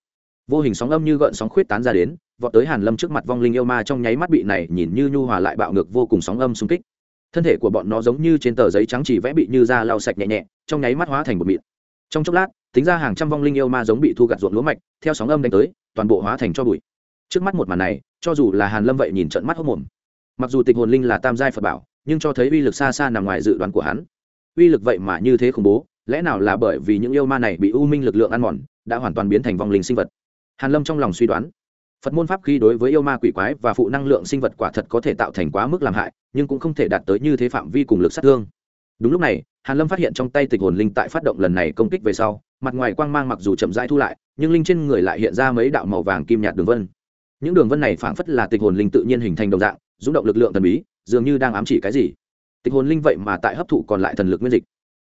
A: Vô hình sóng âm như gợn sóng khuyết tán ra đến, vọt tới hàn lâm trước mặt vong linh yêu ma trong nháy mắt bị này nhìn như nhu hòa lại bạo ngược vô cùng sóng âm xung kích. Thân thể của bọn nó giống như trên tờ giấy trắng chỉ vẽ bị như da lau sạch nhẹ nhẹ, trong nháy mắt hóa thành một mịn. Trong chốc lát, tính ra hàng trăm vong linh yêu ma giống bị thu gặt ruộng lúa mạch, theo sóng âm đánh tới, toàn bộ hóa thành cho bụi. Trước mắt một màn này, cho dù là hàn lâm vậy nhìn trận mắt hốc mồm mặc dù tịch hồn linh là tam giai phật bảo, nhưng cho thấy uy lực xa xa nằm ngoài dự đoán của hắn. Uy lực vậy mà như thế khủng bố, lẽ nào là bởi vì những yêu ma này bị u minh lực lượng ăn mòn, đã hoàn toàn biến thành vòng linh sinh vật? Hàn lâm trong lòng suy đoán, phật môn pháp khi đối với yêu ma quỷ quái và phụ năng lượng sinh vật quả thật có thể tạo thành quá mức làm hại, nhưng cũng không thể đạt tới như thế phạm vi cùng lực sát thương. Đúng lúc này, hàn lâm phát hiện trong tay tịch hồn linh tại phát động lần này công kích về sau, mặt ngoài quang mang mặc dù chậm rãi thu lại, nhưng linh trên người lại hiện ra mấy đạo màu vàng kim nhạt đường vân những đường vân này phảng phất là tịch hồn linh tự nhiên hình thành đồng dạng, rung động lực lượng thần bí, dường như đang ám chỉ cái gì. Tịch hồn linh vậy mà tại hấp thụ còn lại thần lực nguyên dịch.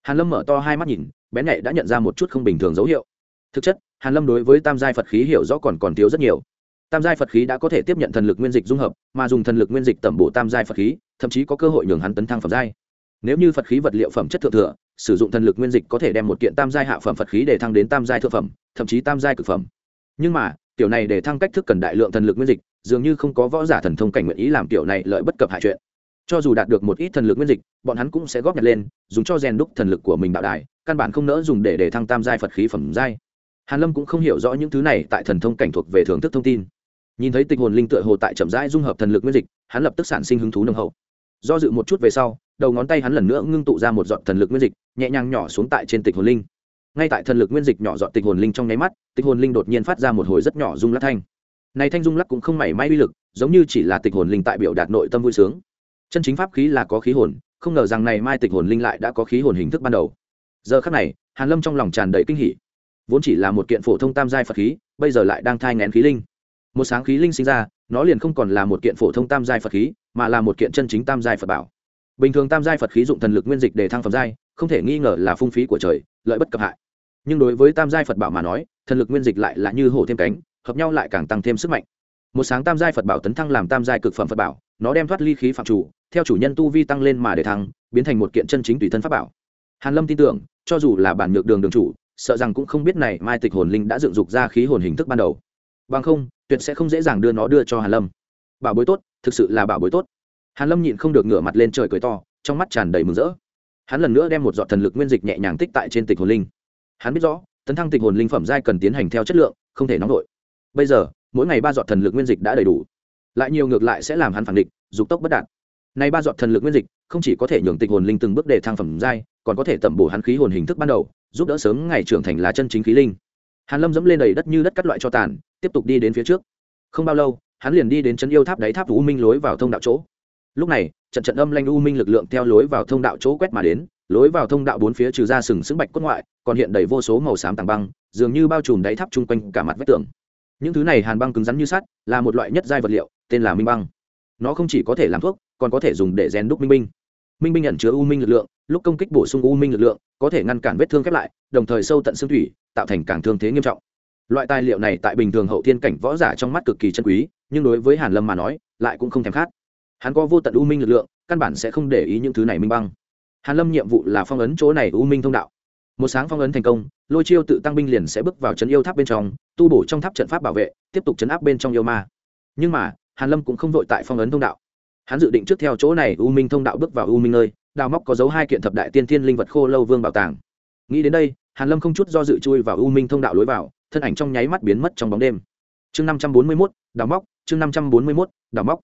A: Hàn lâm mở to hai mắt nhìn, bén nhạy đã nhận ra một chút không bình thường dấu hiệu. Thực chất, hàn lâm đối với tam giai phật khí hiểu rõ còn còn thiếu rất nhiều. Tam giai phật khí đã có thể tiếp nhận thần lực nguyên dịch dung hợp, mà dùng thần lực nguyên dịch tẩm bổ tam giai phật khí, thậm chí có cơ hội nhường hắn tấn thăng phẩm giai. Nếu như phật khí vật liệu phẩm chất thượng thừa, sử dụng thần lực nguyên dịch có thể đem một kiện tam giai hạ phẩm phật khí để thăng đến tam giai thượng phẩm, thậm chí tam giai cực phẩm. Nhưng mà tiểu này để thăng cách thức cần đại lượng thần lực nguyên dịch, dường như không có võ giả thần thông cảnh nguyện ý làm tiểu này lợi bất cập hại chuyện. Cho dù đạt được một ít thần lực nguyên dịch, bọn hắn cũng sẽ góp nhặt lên, dùng cho rèn đúc thần lực của mình đạo đài, căn bản không nỡ dùng để để thăng tam giai phật khí phẩm giai. Hàn lâm cũng không hiểu rõ những thứ này tại thần thông cảnh thuộc về thưởng thức thông tin. Nhìn thấy tịch hồn linh tựa hồ tại chậm rãi dung hợp thần lực nguyên dịch, hắn lập tức sản sinh hứng thú nồng hậu. Do dự một chút về sau, đầu ngón tay hắn lần nữa ngưng tụ ra một giọt thần lực nguyên dịch, nhẹ nhàng nhỏ xuống tại trên tịch hồn linh ngay tại thần lực nguyên dịch nhỏ dọn tịch hồn linh trong nháy mắt, tịch hồn linh đột nhiên phát ra một hồi rất nhỏ rung lắc thanh. Này thanh rung lắc cũng không mảy may uy lực, giống như chỉ là tịch hồn linh tại biểu đạt nội tâm vui sướng. Chân chính pháp khí là có khí hồn, không ngờ rằng này mai tịch hồn linh lại đã có khí hồn hình thức ban đầu. Giờ khắc này, hàn lâm trong lòng tràn đầy kinh hỉ. Vốn chỉ là một kiện phổ thông tam giai phật khí, bây giờ lại đang thai ngén khí linh. Một sáng khí linh sinh ra, nó liền không còn là một kiện phổ thông tam giai phật khí, mà là một kiện chân chính tam giai phật bảo. Bình thường tam giai phật khí dụng thần lực nguyên dịch để thăng phẩm giai, không thể nghi ngờ là phung phí của trời, lợi bất cập hại nhưng đối với tam giai phật bảo mà nói, thần lực nguyên dịch lại là như hổ thêm cánh, hợp nhau lại càng tăng thêm sức mạnh. Một sáng tam giai phật bảo tấn thăng làm tam giai cực phẩm phật bảo, nó đem thoát ly khí phạm chủ, theo chủ nhân tu vi tăng lên mà để thăng, biến thành một kiện chân chính tùy thân pháp bảo. Hàn lâm tin tưởng, cho dù là bản nhược đường đường chủ, sợ rằng cũng không biết này mai tịch hồn linh đã dựng dục ra khí hồn hình thức ban đầu. Bằng không, tuyệt sẽ không dễ dàng đưa nó đưa cho hàn lâm. Bảo bối tốt, thực sự là bảo bối tốt. Hàn lâm nhịn không được ngửa mặt lên trời cười to, trong mắt tràn đầy mừng rỡ. Hắn lần nữa đem một giọt thần lực nguyên dịch nhẹ nhàng tích tại trên tịch hồn linh hắn biết rõ, tấn thăng tịch hồn linh phẩm giai cần tiến hành theo chất lượng, không thể nóng nổi. Bây giờ, mỗi ngày ba giọt thần lực nguyên dịch đã đầy đủ. Lại nhiều ngược lại sẽ làm hắn phản địch, dục tốc bất đạt. Nay ba giọt thần lực nguyên dịch, không chỉ có thể nhường tịch hồn linh từng bước để thăng phẩm giai, còn có thể tẩm bổ hắn khí hồn hình thức ban đầu, giúp đỡ sớm ngày trưởng thành là chân chính khí linh. Hàn lâm dẫm lên đầy đất như đất cắt loại cho tàn, tiếp tục đi đến phía trước. Không bao lâu, hắn liền đi đến chân yêu tháp đáy tháp u minh lối vào thông đạo chỗ. Lúc này trận trận âm lanh u minh lực lượng theo lối vào thông đạo chỗ quét mà đến, lối vào thông đạo bốn phía trừ ra sừng sững bạch cốt ngoại, còn hiện đầy vô số màu xám tàng băng, dường như bao trùm đáy tháp chung quanh cả mặt vách tường. Những thứ này hàn băng cứng rắn như sắt, là một loại nhất giai vật liệu, tên là minh băng. Nó không chỉ có thể làm thuốc, còn có thể dùng để rèn đúc minh binh. Minh binh ẩn chứa u minh lực lượng, lúc công kích bổ sung u minh lực lượng, có thể ngăn cản vết thương khép lại, đồng thời sâu tận xương thủy, tạo thành càng thương thế nghiêm trọng. Loại tài liệu này tại bình thường hậu thiên cảnh võ giả trong mắt cực kỳ chân quý, nhưng đối với hàn lâm mà nói, lại cũng không thèm khát hắn có vô tận u minh lực lượng căn bản sẽ không để ý những thứ này minh băng. Hàn lâm nhiệm vụ là phong ấn chỗ này u minh thông đạo. Một sáng phong ấn thành công lôi chiêu tự tăng binh liền sẽ bước vào trấn yêu tháp bên trong tu bổ trong tháp trận pháp bảo vệ tiếp tục chấn áp bên trong yêu ma. Nhưng mà hàn lâm cũng không vội tại phong ấn thông đạo. Hắn dự định trước theo chỗ này u minh thông đạo bước vào u minh nơi đào móc có dấu hai kiện thập đại tiên thiên linh vật khô lâu vương bảo tàng. Nghĩ đến đây hàn lâm không chút do dự chui vào u minh thông đạo lối vào thân ảnh trong nháy mắt biến mất trong bóng đêm. Chương năm trăm bốn mươi 541, đào móc chương năm trăm bốn mươi 541, đào móc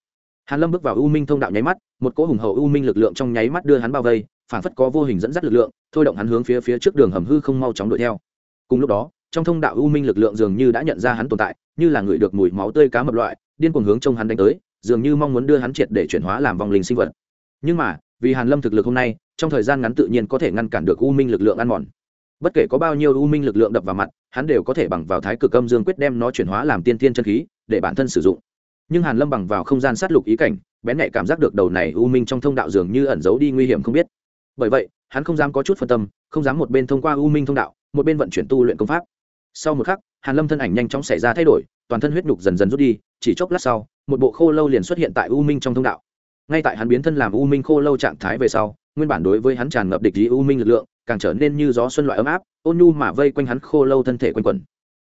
A: hàn lâm bước vào u minh thông đạo nháy mắt, một cỗ hùng hậu u minh lực lượng trong nháy mắt đưa hắn bao vây, phản phất có vô hình dẫn dắt lực lượng, thôi động hắn hướng phía phía trước đường hầm hư không mau chóng đuổi theo. Cùng lúc đó, trong thông đạo u minh lực lượng dường như đã nhận ra hắn tồn tại, như là người được mùi máu tươi cá mập loại, điên cuồng hướng trông hắn đánh tới, dường như mong muốn đưa hắn triệt để chuyển hóa làm vòng linh sinh vật. Nhưng mà, vì hàn lâm thực lực hôm nay, trong thời gian ngắn tự nhiên có thể ngăn cản được u minh lực lượng ăn mòn. Bất kể có bao nhiêu u minh lực lượng đập vào mặt, hắn đều có thể bằng vào thái cực âm dương quyết đem nó chuyển hóa làm tiên tiên chân khí, để bản thân sử dụng nhưng hàn lâm bằng vào không gian sát lục ý cảnh, bén nhạy cảm giác được đầu này u minh trong thông đạo dường như ẩn giấu đi nguy hiểm không biết. Bởi vậy, hắn không dám có chút phân tâm, không dám một bên thông qua u minh thông đạo, một bên vận chuyển tu luyện công pháp. Sau một khắc, hàn lâm thân ảnh nhanh chóng xảy ra thay đổi, toàn thân huyết nhục dần dần rút đi, chỉ chốc lát sau, một bộ khô lâu liền xuất hiện tại u minh trong thông đạo. Ngay tại hắn biến thân làm u minh khô lâu trạng thái về sau, nguyên bản đối với hắn tràn ngập địch ý u minh lực lượng, càng trở nên như gió xuân loại ấm áp, ôn nhu mà vây quanh hắn khô lâu thân thể quanh quẩn.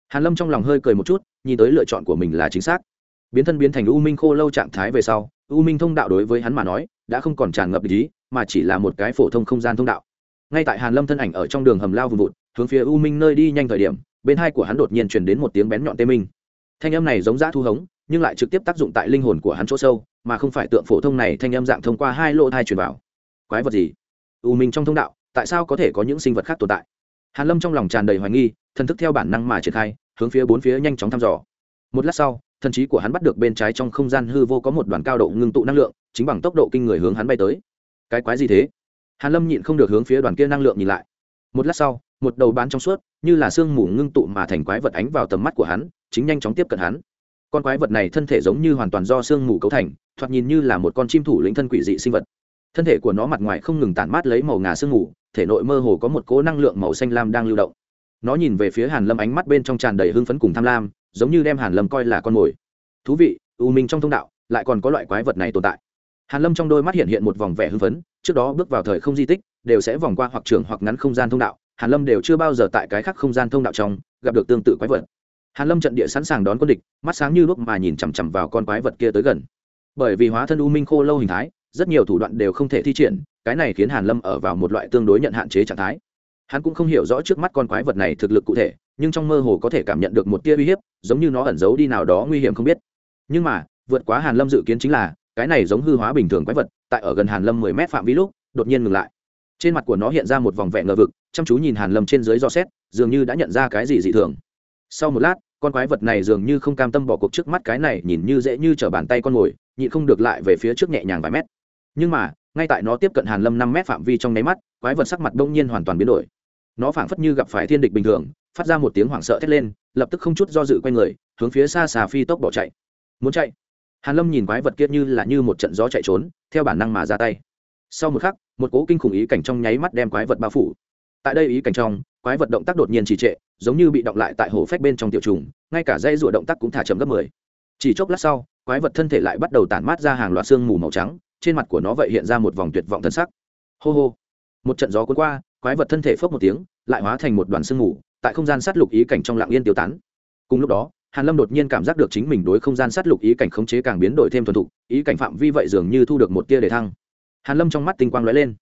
A: Hàn lâm trong lòng hơi cười một chút, nhìn tới lựa chọn của mình là chính xác biến thân biến thành u minh khô lâu trạng thái về sau, u minh thông đạo đối với hắn mà nói, đã không còn tràn ngập địch ý, mà chỉ là một cái phổ thông không gian thông đạo. Ngay tại hàn lâm thân ảnh ở trong đường hầm lao vùng vụt, hướng phía u minh nơi đi nhanh thời điểm, bên hai của hắn đột nhiên truyền đến một tiếng bén nhọn tê minh. Thanh âm này giống dã thu hống, nhưng lại trực tiếp tác dụng tại linh hồn của hắn chỗ sâu, mà không phải tượng phổ thông này thanh âm dạng thông qua hai lỗ thai truyền vào. Quái vật gì? U minh trong thông đạo, tại sao có thể có những sinh vật khác tồn tại? Hàn lâm trong lòng tràn đầy hoài nghi, thần thức theo bản năng mà triển khai, hướng phía bốn phía nhanh chóng thăm dò. Một lát sau thần trí của hắn bắt được bên trái trong không gian hư vô có một đoàn cao độ ngưng tụ năng lượng, chính bằng tốc độ kinh người hướng hắn bay tới. Cái quái gì thế? Hàn lâm nhịn không được hướng phía đoàn kia năng lượng nhìn lại. Một lát sau, một đầu bán trong suốt, như là sương mù ngưng tụ mà thành quái vật ánh vào tầm mắt của hắn, chính nhanh chóng tiếp cận hắn. Con quái vật này thân thể giống như hoàn toàn do sương mù cấu thành, thoạt nhìn như là một con chim thủ lĩnh thân quỷ dị sinh vật. Thân thể của nó mặt ngoài không ngừng tản mát lấy màu ngà sương mù, thể nội mơ hồ có một cỗ năng lượng màu xanh lam đang lưu động. Nó nhìn về phía hàn lâm ánh mắt bên trong tràn đầy hưng phấn cùng tham lam giống như đem hàn lâm coi là con mồi. Thú vị, u minh trong thông đạo lại còn có loại quái vật này tồn tại. Hàn lâm trong đôi mắt hiện hiện một vòng vẻ hưng phấn, trước đó bước vào thời không di tích, đều sẽ vòng qua hoặc trường hoặc ngắn không gian thông đạo, hàn lâm đều chưa bao giờ tại cái khác không gian thông đạo trong gặp được tương tự quái vật. Hàn lâm trận địa sẵn sàng đón quân địch, mắt sáng như lúc mà nhìn chằm chằm vào con quái vật kia tới gần. Bởi vì hóa thân u minh khô lâu hình thái, rất nhiều thủ đoạn đều không thể thi triển, cái này khiến hàn lâm ở vào một loại tương đối nhận hạn chế trạng thái hắn cũng không hiểu rõ trước mắt con quái vật này thực lực cụ thể, nhưng trong mơ hồ có thể cảm nhận được một tia uy hiếp, giống như nó ẩn giấu đi nào đó nguy hiểm không biết. Nhưng mà, vượt quá hàn lâm dự kiến chính là, cái này giống hư hóa bình thường quái vật, tại ở gần hàn lâm mười mét phạm vi lúc, đột nhiên ngừng lại. Trên mặt của nó hiện ra một vòng vẹn ngờ vực, chăm chú nhìn hàn lâm trên dưới do xét, dường như đã nhận ra cái gì dị thường. Sau một lát, con quái vật này dường như không cam tâm bỏ cuộc trước mắt cái này nhìn như dễ như trở bàn tay con mồi, nhịn không được lại về phía trước nhẹ nhàng vài mét. Nhưng mà ngay tại nó tiếp cận hàn lâm năm mét phạm vi trong nháy mắt, quái vật sắc mặt đông nhiên hoàn toàn biến đổi. Nó phảng phất như gặp phải thiên địch bình thường, phát ra một tiếng hoảng sợ thét lên, lập tức không chút do dự quay người, hướng phía xa xà phi tốc bỏ chạy. Muốn chạy? Hàn lâm nhìn quái vật kia như là như một trận gió chạy trốn, theo bản năng mà ra tay. Sau một khắc, một cố kinh khủng ý cảnh trong nháy mắt đem quái vật bao phủ. Tại đây ý cảnh trong, quái vật động tác đột nhiên trì trệ, giống như bị động lại tại hồ phách bên trong tiểu trùng, ngay cả dây rùa động tác cũng thả chậm gấp mười. Chỉ chốc lát sau, quái vật thân thể lại bắt đầu tản mát ra hàng loạt xương mù màu trắng trên mặt của nó vậy hiện ra một vòng tuyệt vọng thân sắc. Hô hô. Một trận gió cuốn qua, quái vật thân thể phốc một tiếng, lại hóa thành một đoàn sương mù, tại không gian sát lục ý cảnh trong lặng yên tiêu tán. Cùng lúc đó, hàn lâm đột nhiên cảm giác được chính mình đối không gian sát lục ý cảnh khống chế càng biến đổi thêm thuần thục, ý cảnh phạm vi vậy dường như thu được một tia đề thăng. Hàn lâm trong mắt tinh quang lóe lên.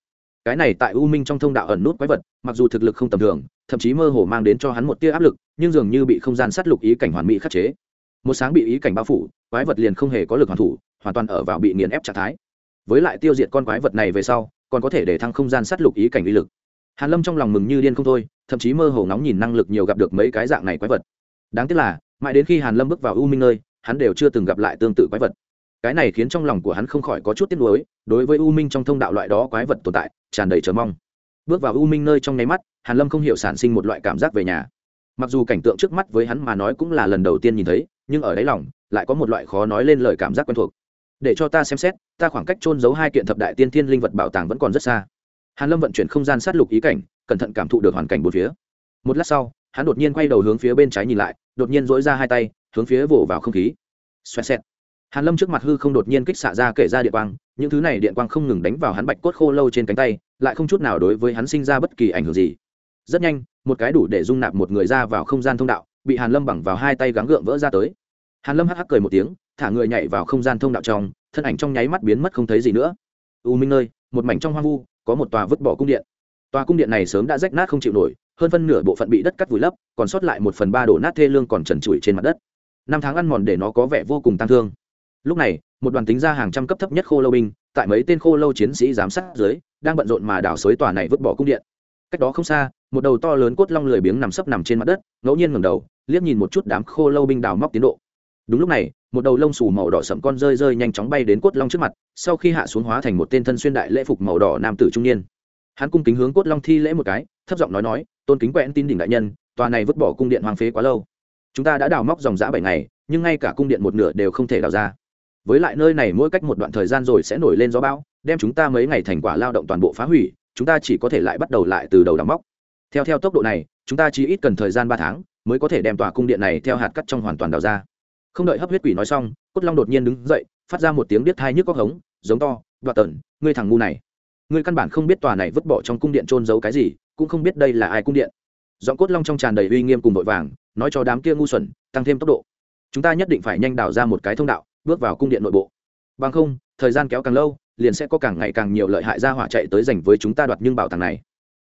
A: Cái này tại u minh trong thông đạo ẩn nút quái vật, mặc dù thực lực không tầm thường, thậm chí mơ hồ mang đến cho hắn một tia áp lực, nhưng dường như bị không gian sát lục ý cảnh hoàn mỹ khắc chế. Một sáng bị ý cảnh bao phủ, quái vật liền không hề có lực hoàn thủ, hoàn toàn ở vào bị nghiền ép trạng thái với lại tiêu diệt con quái vật này về sau, còn có thể để thăng không gian sát lục ý cảnh uy lực. Hàn lâm trong lòng mừng như điên không thôi, thậm chí mơ hồ ngóng nhìn năng lực nhiều gặp được mấy cái dạng này quái vật. Đáng tiếc là, mãi đến khi hàn lâm bước vào u minh nơi, hắn đều chưa từng gặp lại tương tự quái vật. Cái này khiến trong lòng của hắn không khỏi có chút tiếc nuối, đối với u minh trong thông đạo loại đó quái vật tồn tại, tràn đầy chờ mong. Bước vào u minh nơi trong nháy mắt, hàn lâm không hiểu sản sinh một loại cảm giác về nhà. Mặc dù cảnh tượng trước mắt với hắn mà nói cũng là lần đầu tiên nhìn thấy, nhưng ở đáy lòng, lại có một loại khó nói lên lời cảm giác quen thuộc để cho ta xem xét, ta khoảng cách trôn giấu hai kiện thập đại tiên thiên linh vật bảo tàng vẫn còn rất xa. Hàn lâm vận chuyển không gian sát lục ý cảnh, cẩn thận cảm thụ được hoàn cảnh bốn phía. Một lát sau, hắn đột nhiên quay đầu hướng phía bên trái nhìn lại, đột nhiên dỗi ra hai tay, hướng phía vỗ vào không khí. Xoẹt xẹt. Hàn lâm trước mặt hư không đột nhiên kích xạ ra kể ra điện quang, những thứ này điện quang không ngừng đánh vào hắn bạch cốt khô lâu trên cánh tay, lại không chút nào đối với hắn sinh ra bất kỳ ảnh hưởng gì. Rất nhanh, một cái đủ để dung nạp một người ra vào không gian thông đạo, bị hàn lâm bằng vào hai tay gắng gượng vỡ ra tới. Hàn lâm hắc hắc cười một tiếng thả người nhảy vào không gian thông đạo trong, thân ảnh trong nháy mắt biến mất không thấy gì nữa. U minh nơi một mảnh trong hoang vu, có một tòa vứt bỏ cung điện. Tòa cung điện này sớm đã rách nát không chịu nổi, hơn phân nửa bộ phận bị đất cắt vùi lấp, còn sót lại một phần ba đổ nát thê lương còn trần trụi trên mặt đất. Năm tháng ăn mòn để nó có vẻ vô cùng tăng thương. Lúc này, một đoàn tính ra hàng trăm cấp thấp nhất khô lâu binh, tại mấy tên khô lâu chiến sĩ giám sát dưới, đang bận rộn mà đào xới tòa này vứt bỏ cung điện. Cách đó không xa, một đầu to lớn cốt long lười biếng nằm sấp nằm trên mặt đất, ngẫu nhiên ngẩng đầu, liếc nhìn một chút đám khô lâu binh đào móc tiến độ đúng lúc này, một đầu lông xù màu đỏ sậm con rơi rơi nhanh chóng bay đến cốt long trước mặt, sau khi hạ xuống hóa thành một tên thân xuyên đại lễ phục màu đỏ nam tử trung niên. Hắn cung kính hướng cốt long thi lễ một cái, thấp giọng nói nói, tôn kính quẹn tin đỉnh đại nhân, tòa này vứt bỏ cung điện hoang phế quá lâu. Chúng ta đã đào móc dòng giã bảy ngày, nhưng ngay cả cung điện một nửa đều không thể đào ra. Với lại nơi này mỗi cách một đoạn thời gian rồi sẽ nổi lên gió bão, đem chúng ta mấy ngày thành quả lao động toàn bộ phá hủy, chúng ta chỉ có thể lại bắt đầu lại từ đầu đào móc. Theo theo tốc độ này, chúng ta chỉ ít cần thời gian ba tháng mới có thể đem tòa cung điện này theo hạt cắt trong hoàn toàn đào ra không đợi hấp huyết quỷ nói xong, cốt long đột nhiên đứng dậy, phát ra một tiếng biết thai nhức có hống, giống to, đoạt tần, ngươi thằng ngu này. Ngươi căn bản không biết tòa này vứt bỏ trong cung điện trôn giấu cái gì, cũng không biết đây là ai cung điện. Giọng cốt long trong tràn đầy uy nghiêm cùng vội vàng, nói cho đám kia ngu xuẩn, tăng thêm tốc độ. Chúng ta nhất định phải nhanh đào ra một cái thông đạo, bước vào cung điện nội bộ. Bằng không, thời gian kéo càng lâu, liền sẽ có càng ngày càng nhiều lợi hại ra hỏa chạy tới giành với chúng ta đoạt nhưng bảo tàng này.